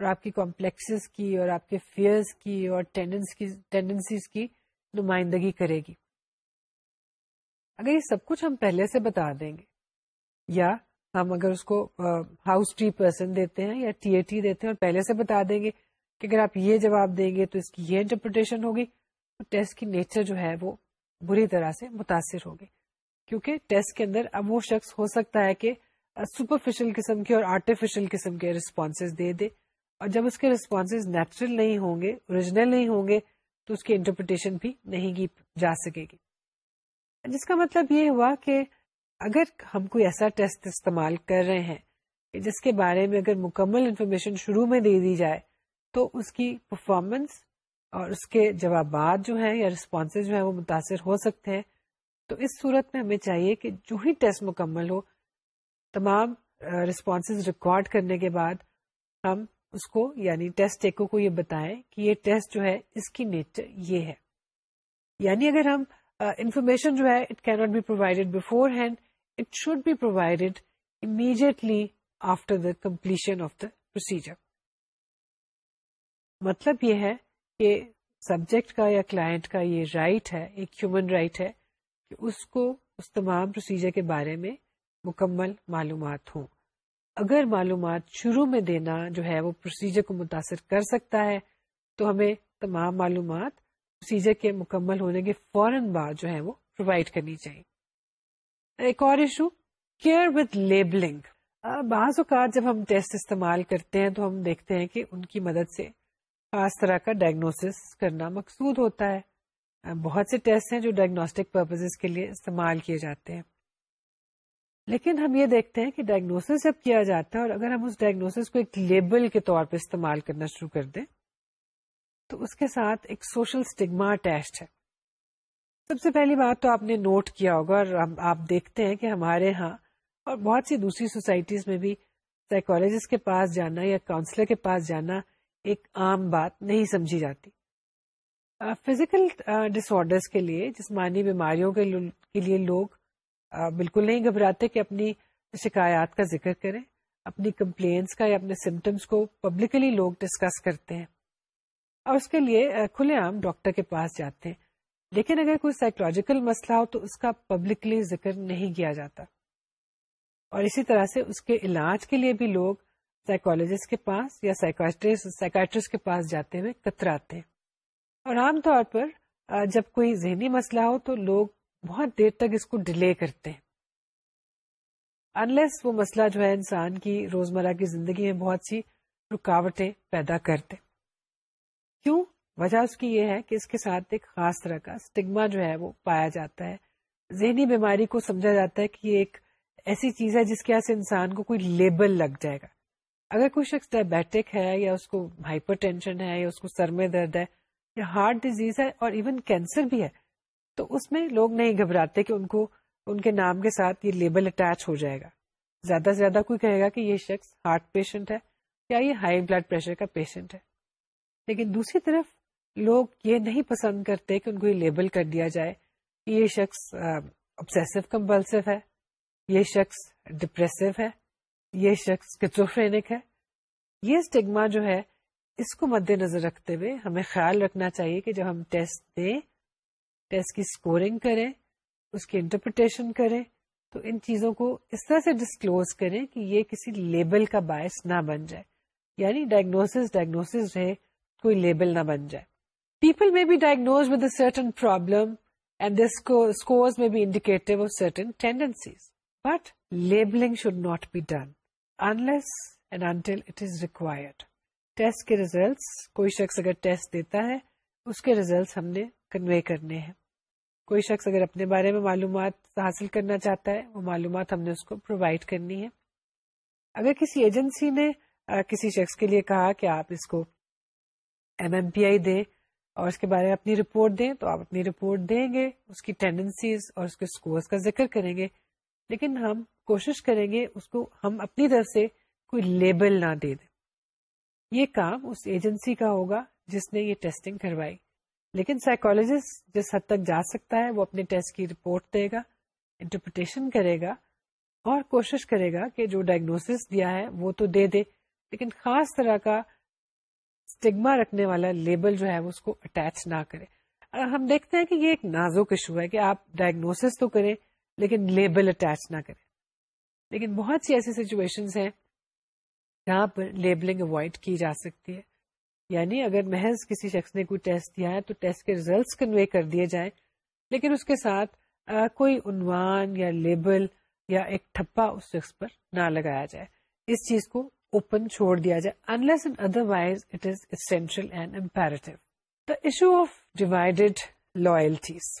اور آپ کی کمپلیکسز کی اور آپ کے فیئرس کی اور ٹینڈنس کی ٹینڈنسیز کی نمائندگی کرے گی۔ اگر یہ سب کچھ ہم پہلے سے بتا دیں گے یا ہم اگر اس کو ہاؤس ٹری پرسن دیتے ہیں یا ٹی اے ٹی دیتے ہیں اور پہلے سے بتا دیں گے کہ اگر آپ یہ جواب دیں گے تو اس کی یہ انٹرپریٹیشن ہوگی تو ٹیسٹ کی نیچر جو ہے وہ بری طرح سے متاثر ہوگی۔ کیونکہ ٹیسٹ کے اندر اب وہ شخص ہو سکتا ہے کہ سپرفیشل قسم کے اور آرٹیفیشل قسم کے ریسپانس دے دے اور جب اس کے ریسپانس نیچرل نہیں ہوں گے اوریجنل نہیں ہوں گے تو اس کی انٹرپریٹیشن بھی نہیں کی جا سکے گی۔ جس کا مطلب یہ ہوا کہ اگر ہم کوئی ایسا ٹیسٹ استعمال کر رہے ہیں جس کے بارے میں اگر مکمل انفارمیشن شروع میں دے دی جائے، تو اس کی پرفارمنس اور اس کے جوابات جو ہیں یا ریسپانس جو ہیں وہ متاثر ہو سکتے ہیں۔ تو اس صورت میں ہمیں چاہیے کہ جو ہی ٹیسٹ مکمل ہو، تمام ریسپانس ریکارڈ کرنے کے بعد ہم اس کو یعنی ٹیسٹ ٹیکو کو یہ بتائیں کہ یہ ٹیسٹ جو ہے، اس کی نیچر یہ ہے۔ یعنی اگر ہم انفارمیشن جو ہے it can not be provided beforehand it should be provided immediately after the completion of the procedure مطلب یہ ہے کہ سبجیکٹ کا یا کلائنٹ کا یہ رائٹ ہے، ایک ہیومن رائٹ ہے کہ اس کو اس تمام پروسیجر کے بارے میں مکمل معلومات ہوں۔ اگر معلومات شروع میں دینا جو ہے وہ پروسیجر کو متاثر کر سکتا ہے، تو ہمیں تمام معلومات پروسیجر کے مکمل ہونے کے فوراً بعد جو ہے وہ پرووائڈ کرنی چاہیے۔ ایک اور ایشو کیئر وتھ لیبلنگ بعض اوقات جب ہم ٹیسٹ استعمال کرتے ہیں تو ہم دیکھتے ہیں کہ ان کی مدد سے خاص طرح کا ڈائگنوسس کرنا مقصود ہوتا ہے۔ بہت سے ٹیسٹ ہیں جو ڈائگنوسٹک پرپز کے لیے استعمال کیے جاتے ہیں۔ لیکن ہم یہ دیکھتے ہیں کہ ڈائگنوسس جب کیا جاتا ہے اور اگر ہم اس ڈائگنوسس کو ایک لیبل کے طور پہ استعمال کرنا شروع کر دیں تو اس کے ساتھ ایک سوشل اسٹگما اٹیچڈ ہے۔ سب سے پہلی بات تو آپ نے نوٹ کیا ہوگا اور آپ دیکھتے ہیں کہ ہمارے ہاں اور بہت سی دوسری سوسائٹیز میں بھی سائیکولوجسٹ کے پاس جانا یا کاؤنسلر کے پاس جانا ایک عام بات نہیں سمجھی جاتی۔ فزیکل ڈس آرڈر کے لیے، جسمانی بیماریوں کے لیے لوگ بالکل نہیں گھبراتے کہ اپنی شکایات کا ذکر کریں، اپنی کمپلینس کا یا اپنے سمٹمس کو پبلکلی لوگ ڈسکس کرتے ہیں۔ اور اس کے لیے کھلے عام ڈاکٹر کے پاس جاتے ہیں۔ لیکن اگر کوئی سائیکولوجیکل مسئلہ ہو تو اس کا پبلکلی ذکر نہیں کیا جاتا۔ اور اسی طرح سے اس کے علاج کے لیے بھی لوگ سائیکولوجسٹ کے پاس یا سائکٹرسٹ کے پاس جاتے ہوئے کتراتے ہیں۔ اور عام طور پر جب کوئی ذہنی مسئلہ ہو تو لوگ بہت دیر تک اس کو ڈیلے کرتے ہیں۔ انلیس وہ مسئلہ جو ہے انسان کی روزمرہ کی زندگی میں بہت سی رکاوٹیں پیدا کرتے کیوں؟ وجہ اس کی یہ ہے کہ اس کے ساتھ ایک خاص طرح کا اسٹگما جو ہے وہ پایا جاتا ہے۔ ذہنی بیماری کو سمجھا جاتا ہے کہ یہ ایک ایسی چیز ہے جس کی وجہ سے انسان کو کوئی لیبل لگ جائے گا۔ اگر کوئی شخص ڈائبیٹک ہے یا اس کو ہائپر ٹینشن ہے یا اس کو سر میں درد ہے یا ہارٹ ڈیزیز ہے اور ایون کینسر بھی ہے، تو اس میں لوگ نہیں گھبراتے کہ ان کو، ان کے نام کے ساتھ یہ لیبل اٹیچ ہو جائے گا۔ زیادہ سے زیادہ کوئی کہے گا کہ یہ شخص ہارٹ پیشنٹ ہے یا یہ ہائی بلڈ پریشر کا پیشنٹ ہے۔ لیکن دوسری طرف لوگ یہ نہیں پسند کرتے کہ ان کو یہ لیبل کر دیا جائے کہ یہ شخص obsessive کمپلسو ہے، یہ شخص ڈپریسو ہے، یہ شخص کچوفرینک ہے۔ یہ اسٹگما جو ہے، اس کو مد نظر رکھتے ہوئے ہمیں خیال رکھنا چاہیے کہ جب ہم ٹیسٹ دیں ٹیسٹ کی اسکورنگ کریں، اس کی انٹرپریٹیشن کریں، تو ان چیزوں کو اس طرح سے ڈسکلوز کریں کہ یہ کسی لیبل کا باعث نہ بن جائے۔ یعنی ڈائگنوس ڈائگنوس رہے کوئی لیبل نہ بن جائے۔ People may be diagnose with certain problem and scores may be indicative of certain tendencies but labelling should not be done unless and until it is required test کے results کوئی شخص اگر test دیتا ہے اس کے results ہم نے کنوے کرنے ہیں۔ کوئی شخص اگر اپنے بارے میں معلومات حاصل کرنا چاہتا ہے وہ معلومات ہم نے اس کو پرووائڈ کرنی ہے اگر کسی ایجنسی نے آ, کسی شخص کے لیے کہا کہ آپ اس کو ایم ایم پی آئی دیں اور اس کے بارے میں اپنی رپورٹ دیں، تو آپ اپنی رپورٹ دیں گے، اس کی ٹینڈنسیز اور اس کے اسکورس کا ذکر کریں گے۔ لیکن ہم کوشش کریں گے اس کو ہم اپنی طرف سے کوئی لیبل نہ دے دیں۔ یہ کام اس ایجنسی کا ہوگا جس نے یہ ٹیسٹنگ کروائی۔ لیکن سائیکولوجسٹ جس حد تک جا سکتا ہے، وہ اپنے ٹیسٹ کی رپورٹ دے گا انٹرپریٹیشن کرے گا اور کوشش کرے گا کہ جو ڈائگنوس دیا ہے وہ تو دے دے۔ لیکن خاص طرح کا اسٹگما رکھنے والا لیبل جو ہے وہ اس کو اٹیچ نہ کرے۔ ہم دیکھتے ہیں کہ یہ ایک نازک ایشو ہے کہ آپ ڈائگنوس تو کریں لیکن لیبل اٹیچ نہ کریں۔ لیکن بہت سی ایسی سچویشن ہیں جہاں پر لیبلنگ اوائڈ کی جا سکتی ہے۔ یعنی اگر محض کسی شخص نے کوئی ٹیسٹ دیا ہے تو ٹیسٹ کے ریزلٹس کنوے کر دیے جائیں۔ لیکن اس کے ساتھ آ, کوئی عنوان یا لیبل یا ایک ٹھپا اس شخص پر نہ لگایا جائے۔ اس چیز کو اوپن چھوڑ دیا جائے unless and otherwise it is essential and imperative the issue of divided loyalties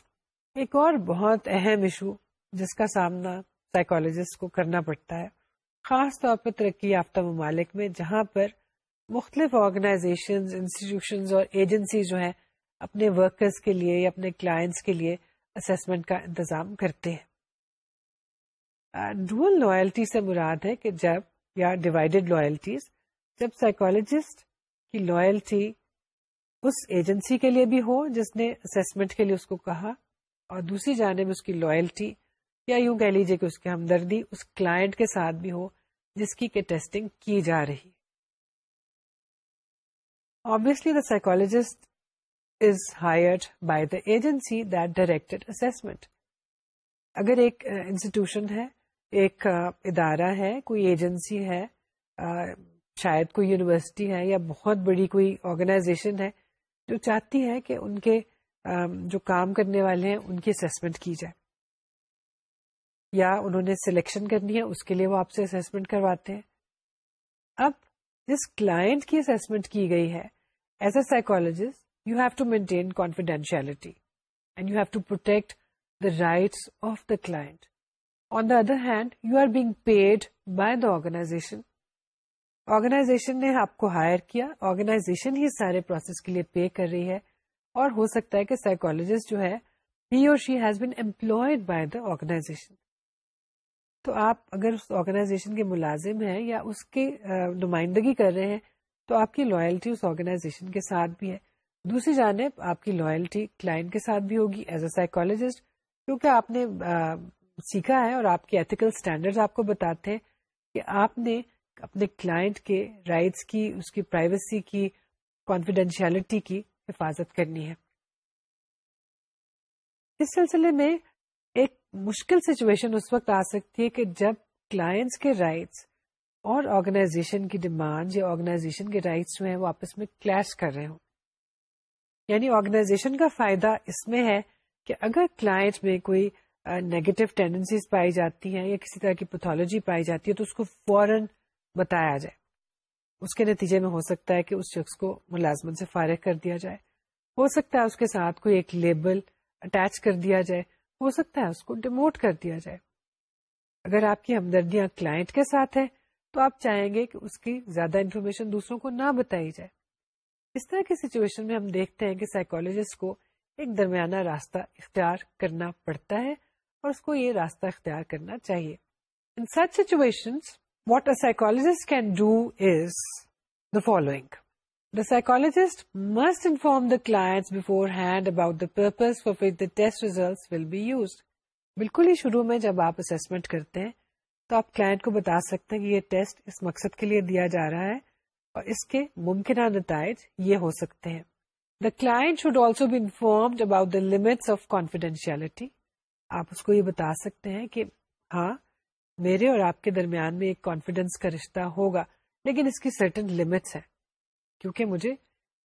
ایک اور بہت اہم ایشو جس کا سامنا سائیکولوجسٹ کو کرنا پڑتا ہے، خاص طور پر ترقی یافتہ ممالک میں، جہاں پر مختلف آرگنائزیشن انسٹیٹیوشن اور ایجنسی جو ہیں اپنے ورکرز کے لیے یا اپنے کلائنٹس کے لیے اسسمنٹ کا انتظام کرتے ہیں۔ ڈوئل لوئلٹی سے مراد ہے کہ جب یا ڈیوائڈیڈ لوئلٹیز جب سائیکولوجسٹ کی لوئلٹی اس ایجنسی کے لیے بھی ہو، جس نے اسسمنٹ کے لیے اس کو کہا، اور دوسری جانب اس کی لوئلٹی یا یوں کہہ لیجیے کہ اس کی ہمدردی اس کلائنٹ کے ساتھ بھی ہو، جس کی کہ ٹیسٹنگ کی جا رہی۔ Obviously the psychologist is hired by the agency that directed assessment اگر ایک انسٹیٹیوشن ہے ایک ادارہ ہے، کوئی ایجنسی ہے شاید کوئی یونیورسٹی ہے یا بہت بڑی کوئی آرگنائزیشن ہے جو چاہتی ہے کہ ان کے جو کام کرنے والے ہیں، ان کی اسسمنٹ کی جائے۔ یا انہوں نے سلیکشن کرنی ہے، اس کے لیے وہ آپ سے اسسمنٹ کرواتے ہیں۔ اب جس کلائنٹ کی اسسمنٹ کی گئی ہے as a psychologist you have to maintain confidentiality and you have to protect the rights of the client on the other hand you are being paid by the organisation organisation نے آپ کو hire کیا. Organization ہی سارے process کے لیے پے کر رہی ہے. اور ہو سکتا ہے کہ سائیکولوجسٹ جو ہے ہی اور she has been employed by the organisation تو آپ اگر اس آرگنائزیشن کے ملازم ہیں یا اس کی نمائندگی کر رہے ہیں، تو آپ کی لوئلٹی اس آرگنائزیشن کے ساتھ بھی ہے. دوسری جانب، آپ کی لوئلٹی کلائنٹ کے ساتھ بھی ہوگی ایز اے سائیکولوجسٹ کیونکہ آپ نے سیکھا ہے اور آپ کے ایتھیکل اسٹینڈرڈ آپ کو بتاتے ہیں کہ آپ نے اپنے کلائنٹ کے رائٹس کی، اس کی پرائیویسی کی کانفیڈینشیلٹی کی حفاظت کرنی ہے۔ اس سلسلے میں ایک مشکل سچویشن اس وقت آ سکتی ہے کہ جب کلائنٹس کے رائٹس اور آرگنائزیشن کی ڈیمانڈ یا آرگنائزیشن کے رائٹس جو ہیں وہ آپس میں کلیش کر رہے ہوں۔ یعنی آرگنائزیشن کا فائدہ اس میں ہے کہ اگر کلائنٹ میں کوئی نیگیٹو ٹینڈنسیز پائی جاتی ہیں یا کسی طرح کی پیتھولوجی پائی جاتی ہے تو اس کو فوراً بتایا جائے۔ اس کے نتیجے میں ہو سکتا ہے کہ اس شخص کو ملازمت سے فارغ کر دیا جائے۔ ہو سکتا ہے اس کے ساتھ کوئی ایک لیبل اٹیچ کر دیا جائے۔ ہو سکتا ہے اس کو ڈیموٹ کر دیا جائے۔ اگر آپ کی ہمدردیاں کلائنٹ کے ساتھ ہے تو آپ چاہیں گے کہ اس کی زیادہ انفارمیشن دوسروں کو نہ بتائی جائے۔ اس طرح کی سچویشن میں ہم دیکھتے ہیں کہ سائیکولوجسٹ کو ایک درمیانہ راستہ اختیار کرنا پڑتا ہے۔ اور اس کو یہ راستہ اختیار کرنا چاہیے۔ In such situation what a psychologist can do is the following the psychologist must inform the client beforehand about the purpose for which the test result will be used بالکل ہی شروع میں جب آپ اسسمنٹ کرتے ہیں، تو آپ کلائنٹ کو بتا سکتے ہیں کہ یہ ٹیسٹ اس مقصد کے لیے دیا جا رہا ہے اور اس کے ممکنہ نتائج یہ ہو سکتے ہیں۔ The client should also be informed about the limits of confidentiality آپ اس کو یہ بتا سکتے ہیں کہ ہاں میرے اور آپ کے درمیان میں ایک کانفیڈینس کا رشتہ ہوگا، لیکن اس کی سرٹن لمٹس ہے کیونکہ مجھے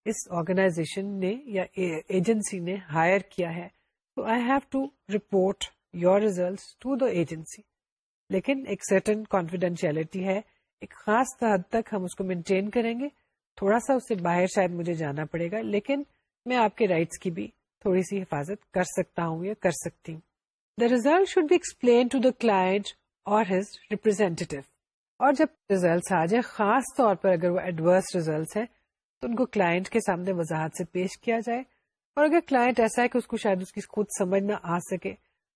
اس آرگنائزیشن نے یا ایجنسی نے ہائر کیا ہے، تو I have to report your result to the agency لیکن ایک سرٹن کانفیڈینشیلٹی ہے، ایک خاص حد تک ہم اس کو مینٹین کریں گے۔ تھوڑا سا اس سے باہر شاید مجھے جانا پڑے گا، لیکن میں آپ کے رائٹس کی بھی تھوڑی سی حفاظت کر سکتا ہوں یا کر سکتی ہوں۔ The result should be explain to the client or his representative اور جب ریزلٹس آ جائیں، خاص طور پر اگر وہ ایڈورس ریزلٹس ہیں، تو ان کو کلائنٹ کے سامنے وضاحت سے پیش کیا جائے۔ اور اگر کلائنٹ ایسا ہے کہ اس کو شاید اس کی خود سمجھ نہ آ سکے،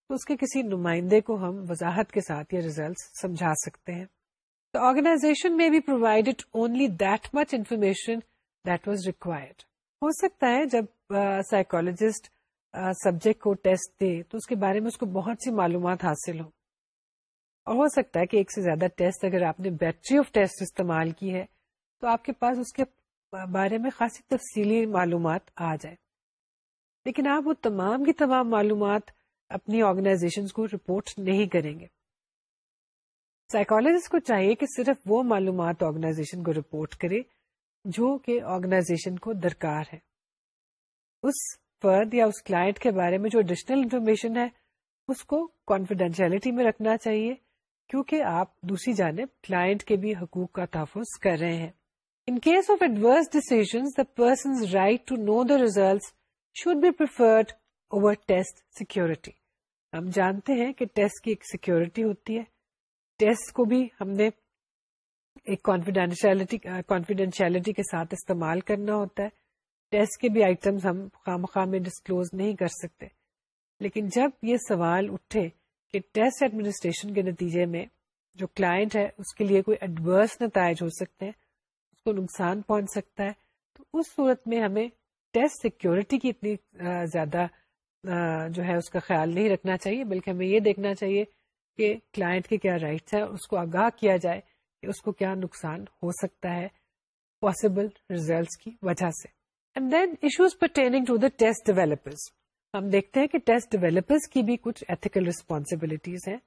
تو اس کے کسی نمائندے کو ہم وضاحت کے ساتھ یہ ریزلٹ سمجھا سکتے ہیں۔ آرگنائزیشن میں بھی provided only that much information that was required ہو سکتا ہے جب سائیکولوجسٹ سبجیکٹ کو ٹیسٹ دے، تو اس کے بارے میں اس کو بہت سی معلومات حاصل ہو اور ہو سکتا ہے کہ ایک سے زیادہ ٹیسٹ اگر آپ نے بیٹری آف ٹیسٹ استعمال کی ہے، تو آپ کے پاس اس کے بارے میں خاصی تفصیلی معلومات آ جائے لیکن آپ وہ تمام کی تمام معلومات اپنی آرگنائزیشن کو رپورٹ نہیں کریں گے۔ سائیکولوجسٹ کو چاہیے کہ صرف وہ معلومات آرگنائزیشن کو رپورٹ کرے، جو کہ آرگنائزیشن کو درکار ہے۔ اس فرد یا اس کلائنٹ کے بارے میں جو ایڈیشنل انفارمیشن ہے، اس کو کانفیڈینشیلٹی میں رکھنا چاہیے، کیونکہ آپ دوسری جانب کلائنٹ کے بھی حقوق کا تحفظ کر رہے ہیں۔ In case of adverse decision the person right to know the result should be preferred over test security ہم جانتے ہیں کہ ٹیسٹ کی ایک سیکورٹی ہوتی ہے۔ ٹیسٹ کو بھی ہم نے ایک کانفیڈینشیلٹی کانفیڈینشیلٹی کے ساتھ استعمال کرنا ہوتا ہے۔ ٹیسٹ کے بھی آئٹمس ہم خام خواہ میں ڈسکلوز نہیں کر سکتے۔ لیکن جب یہ سوال اٹھے کہ ٹیسٹ ایڈمنسٹریشن کے نتیجے میں جو کلائنٹ ہے اس کے لیے کوئی ایڈورس نتائج ہو سکتے ہیں، اس کو نقصان پہنچ سکتا ہے، تو اس صورت میں ہمیں ٹیسٹ سیکورٹی کی اتنی زیادہ جو ہے اس کا خیال نہیں رکھنا چاہیے، بلکہ ہمیں یہ دیکھنا چاہیے کہ کلائنٹ کے کیا رائٹس ہیں، اس کو آگاہ کیا جائے کہ اس کو کیا نقصان ہو سکتا ہے پاسبل ریزلٹس کی وجہ سے۔ And then issues pertaining to the test developers ہم دیکھتے ہیں کہ ٹیسٹ ڈیولپرز کی بھی کچھ ایتھیکل ریسپانسبلٹیز ہیں۔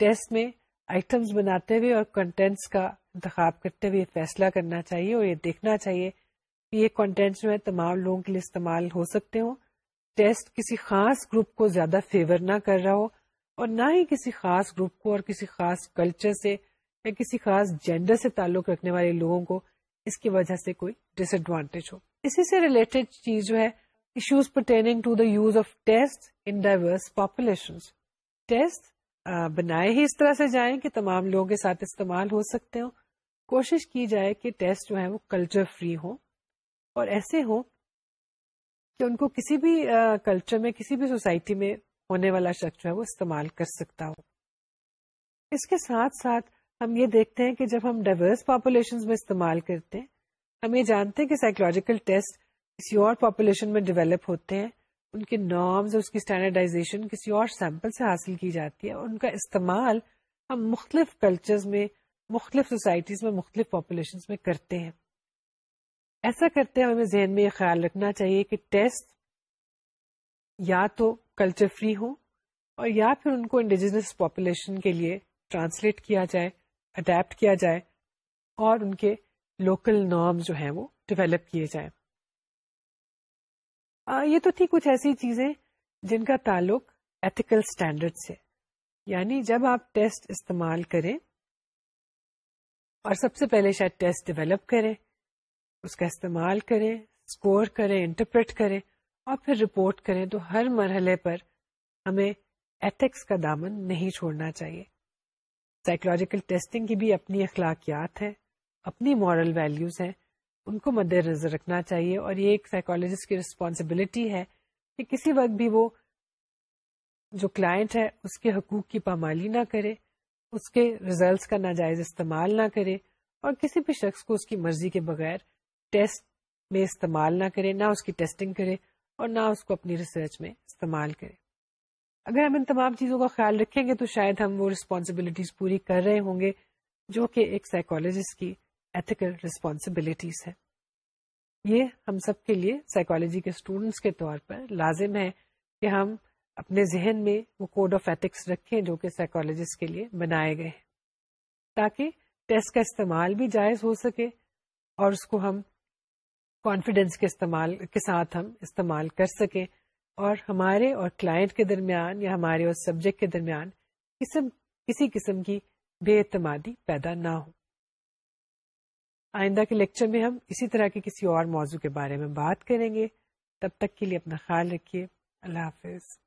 ٹیسٹ میں آئٹمس بناتے ہوئے اور کنٹینٹس کا انتخاب کرتے ہوئے فیصلہ کرنا چاہیے اور یہ دیکھنا چاہیے کہ یہ کنٹینٹس جو ہے تمام لوگوں کے لیے استعمال ہو سکتے ہوں۔ ٹیسٹ کسی خاص گروپ کو زیادہ فیور نہ کر رہا ہو اور نہ ہی کسی خاص گروپ کو اور کسی خاص کلچر سے یا کسی خاص جینڈر سے تعلق رکھنے والے لوگوں کو اس کی وجہ سے کوئی ڈس ایڈوانٹیج ہو۔ اسی سے ریلیٹڈ چیز جو ہے issues pertaining to the use of test in diverse population test بنائے ہی اس طرح سے جائیں کہ تمام لوگوں کے ساتھ استعمال ہو سکتے ہوں۔ کوشش کی جائے کہ ٹیسٹ جو ہے وہ کلچر فری ہو اور ایسے ہوں کہ ان کو کسی بھی کلچر میں، کسی بھی سوسائٹی میں ہونے والا شخص جو ہے وہ استعمال کر سکتا ہو اس کے ساتھ ساتھ ہم یہ دیکھتے ہیں کہ جب ہم ڈائورس پاپولیشن میں استعمال کرتے ہیں ہم یہ جانتے ہیں کہ سائیکولوجیکل ٹیسٹ کسی اور پاپولیشن میں ڈیولپ ہوتے ہیں، ان کے نارمز اور اس کی اسٹینڈرڈائزیشن کسی اور سیمپل سے حاصل کی جاتی ہے اور ان کا استعمال ہم مختلف کلچرز میں، مختلف سوسائٹیز میں، مختلف پاپولیشن میں کرتے ہیں۔ ایسا کرتے ہیں ہمیں ذہن میں یہ خیال رکھنا چاہیے کہ ٹیسٹ یا تو کلچر فری ہو اور یا پھر ان کو انڈیجنس پاپولیشن کے لیے ٹرانسلیٹ کیا جائے اڈیپٹ کیا جائے اور ان کے لوکل نارم جو ہیں وہ ڈیولپ کیے جائیں۔ یہ تو تھی کچھ ایسی چیزیں جن کا تعلق ایتھیکل اسٹینڈرڈ سے یعنی جب آپ ٹیسٹ استعمال کریں اور سب سے پہلے شاید ٹیسٹ ڈیولپ کریں، اس کا استعمال کریں اسکور کریں انٹرپریٹ کریں اور پھر رپورٹ کریں، تو ہر مرحلے پر ہمیں ایتھکس کا دامن نہیں چھوڑنا چاہیے۔ سائیکولوجیکل ٹیسٹنگ کی بھی اپنی اخلاقیات ہیں۔ اپنی مورل ویلیوز ہیں، ان کو مد نظر رکھنا چاہیے اور یہ ایک سائیکولوجسٹ کی ریسپانسبلٹی ہے کہ کسی وقت بھی وہ جو کلائنٹ ہے، اس کے حقوق کی پامالی نہ کرے، اس کے ریزلٹس کا ناجائز استعمال نہ کرے اور کسی بھی شخص کو اس کی مرضی کے بغیر ٹیسٹ میں استعمال نہ کرے، نہ اس کی ٹیسٹنگ کرے اور نہ اس کو اپنی ریسرچ میں استعمال کرے۔ اگر ہم ان تمام چیزوں کا خیال رکھیں گے تو شاید ہم وہ ریسپانسبلٹیز پوری کر رہے ہوں گے جو کہ ایک سائیکولوجسٹ کی ایتھیکل ریسپانسبلٹیز ہے یہ ہم سب کے لیے سائیکالوجی کے اسٹوڈینٹس کے طور پر لازم ہے کہ ہم اپنے ذہن میں وہ کوڈ آف ایتھکس رکھیں جو کہ سائیکولوجسٹ کے لیے بنائے گئے ہیں۔ تاکہ ٹیسٹ کا استعمال بھی جائز ہو سکے اور اس کو ہم کانفیڈینس کے استعمال کے ساتھ ہم استعمال کر سکیں اور ہمارے اور کلائنٹ کے درمیان یا ہمارے اور سبجیکٹ کے درمیان قسم کسی قسم کی بے اعتمادی پیدا نہ ہو۔ آئندہ کے لیکچر میں ہم اسی طرح کے کسی اور موضوع کے بارے میں بات کریں گے۔ تب تک کے لیے اپنا خیال رکھیے۔ اللہ حافظ۔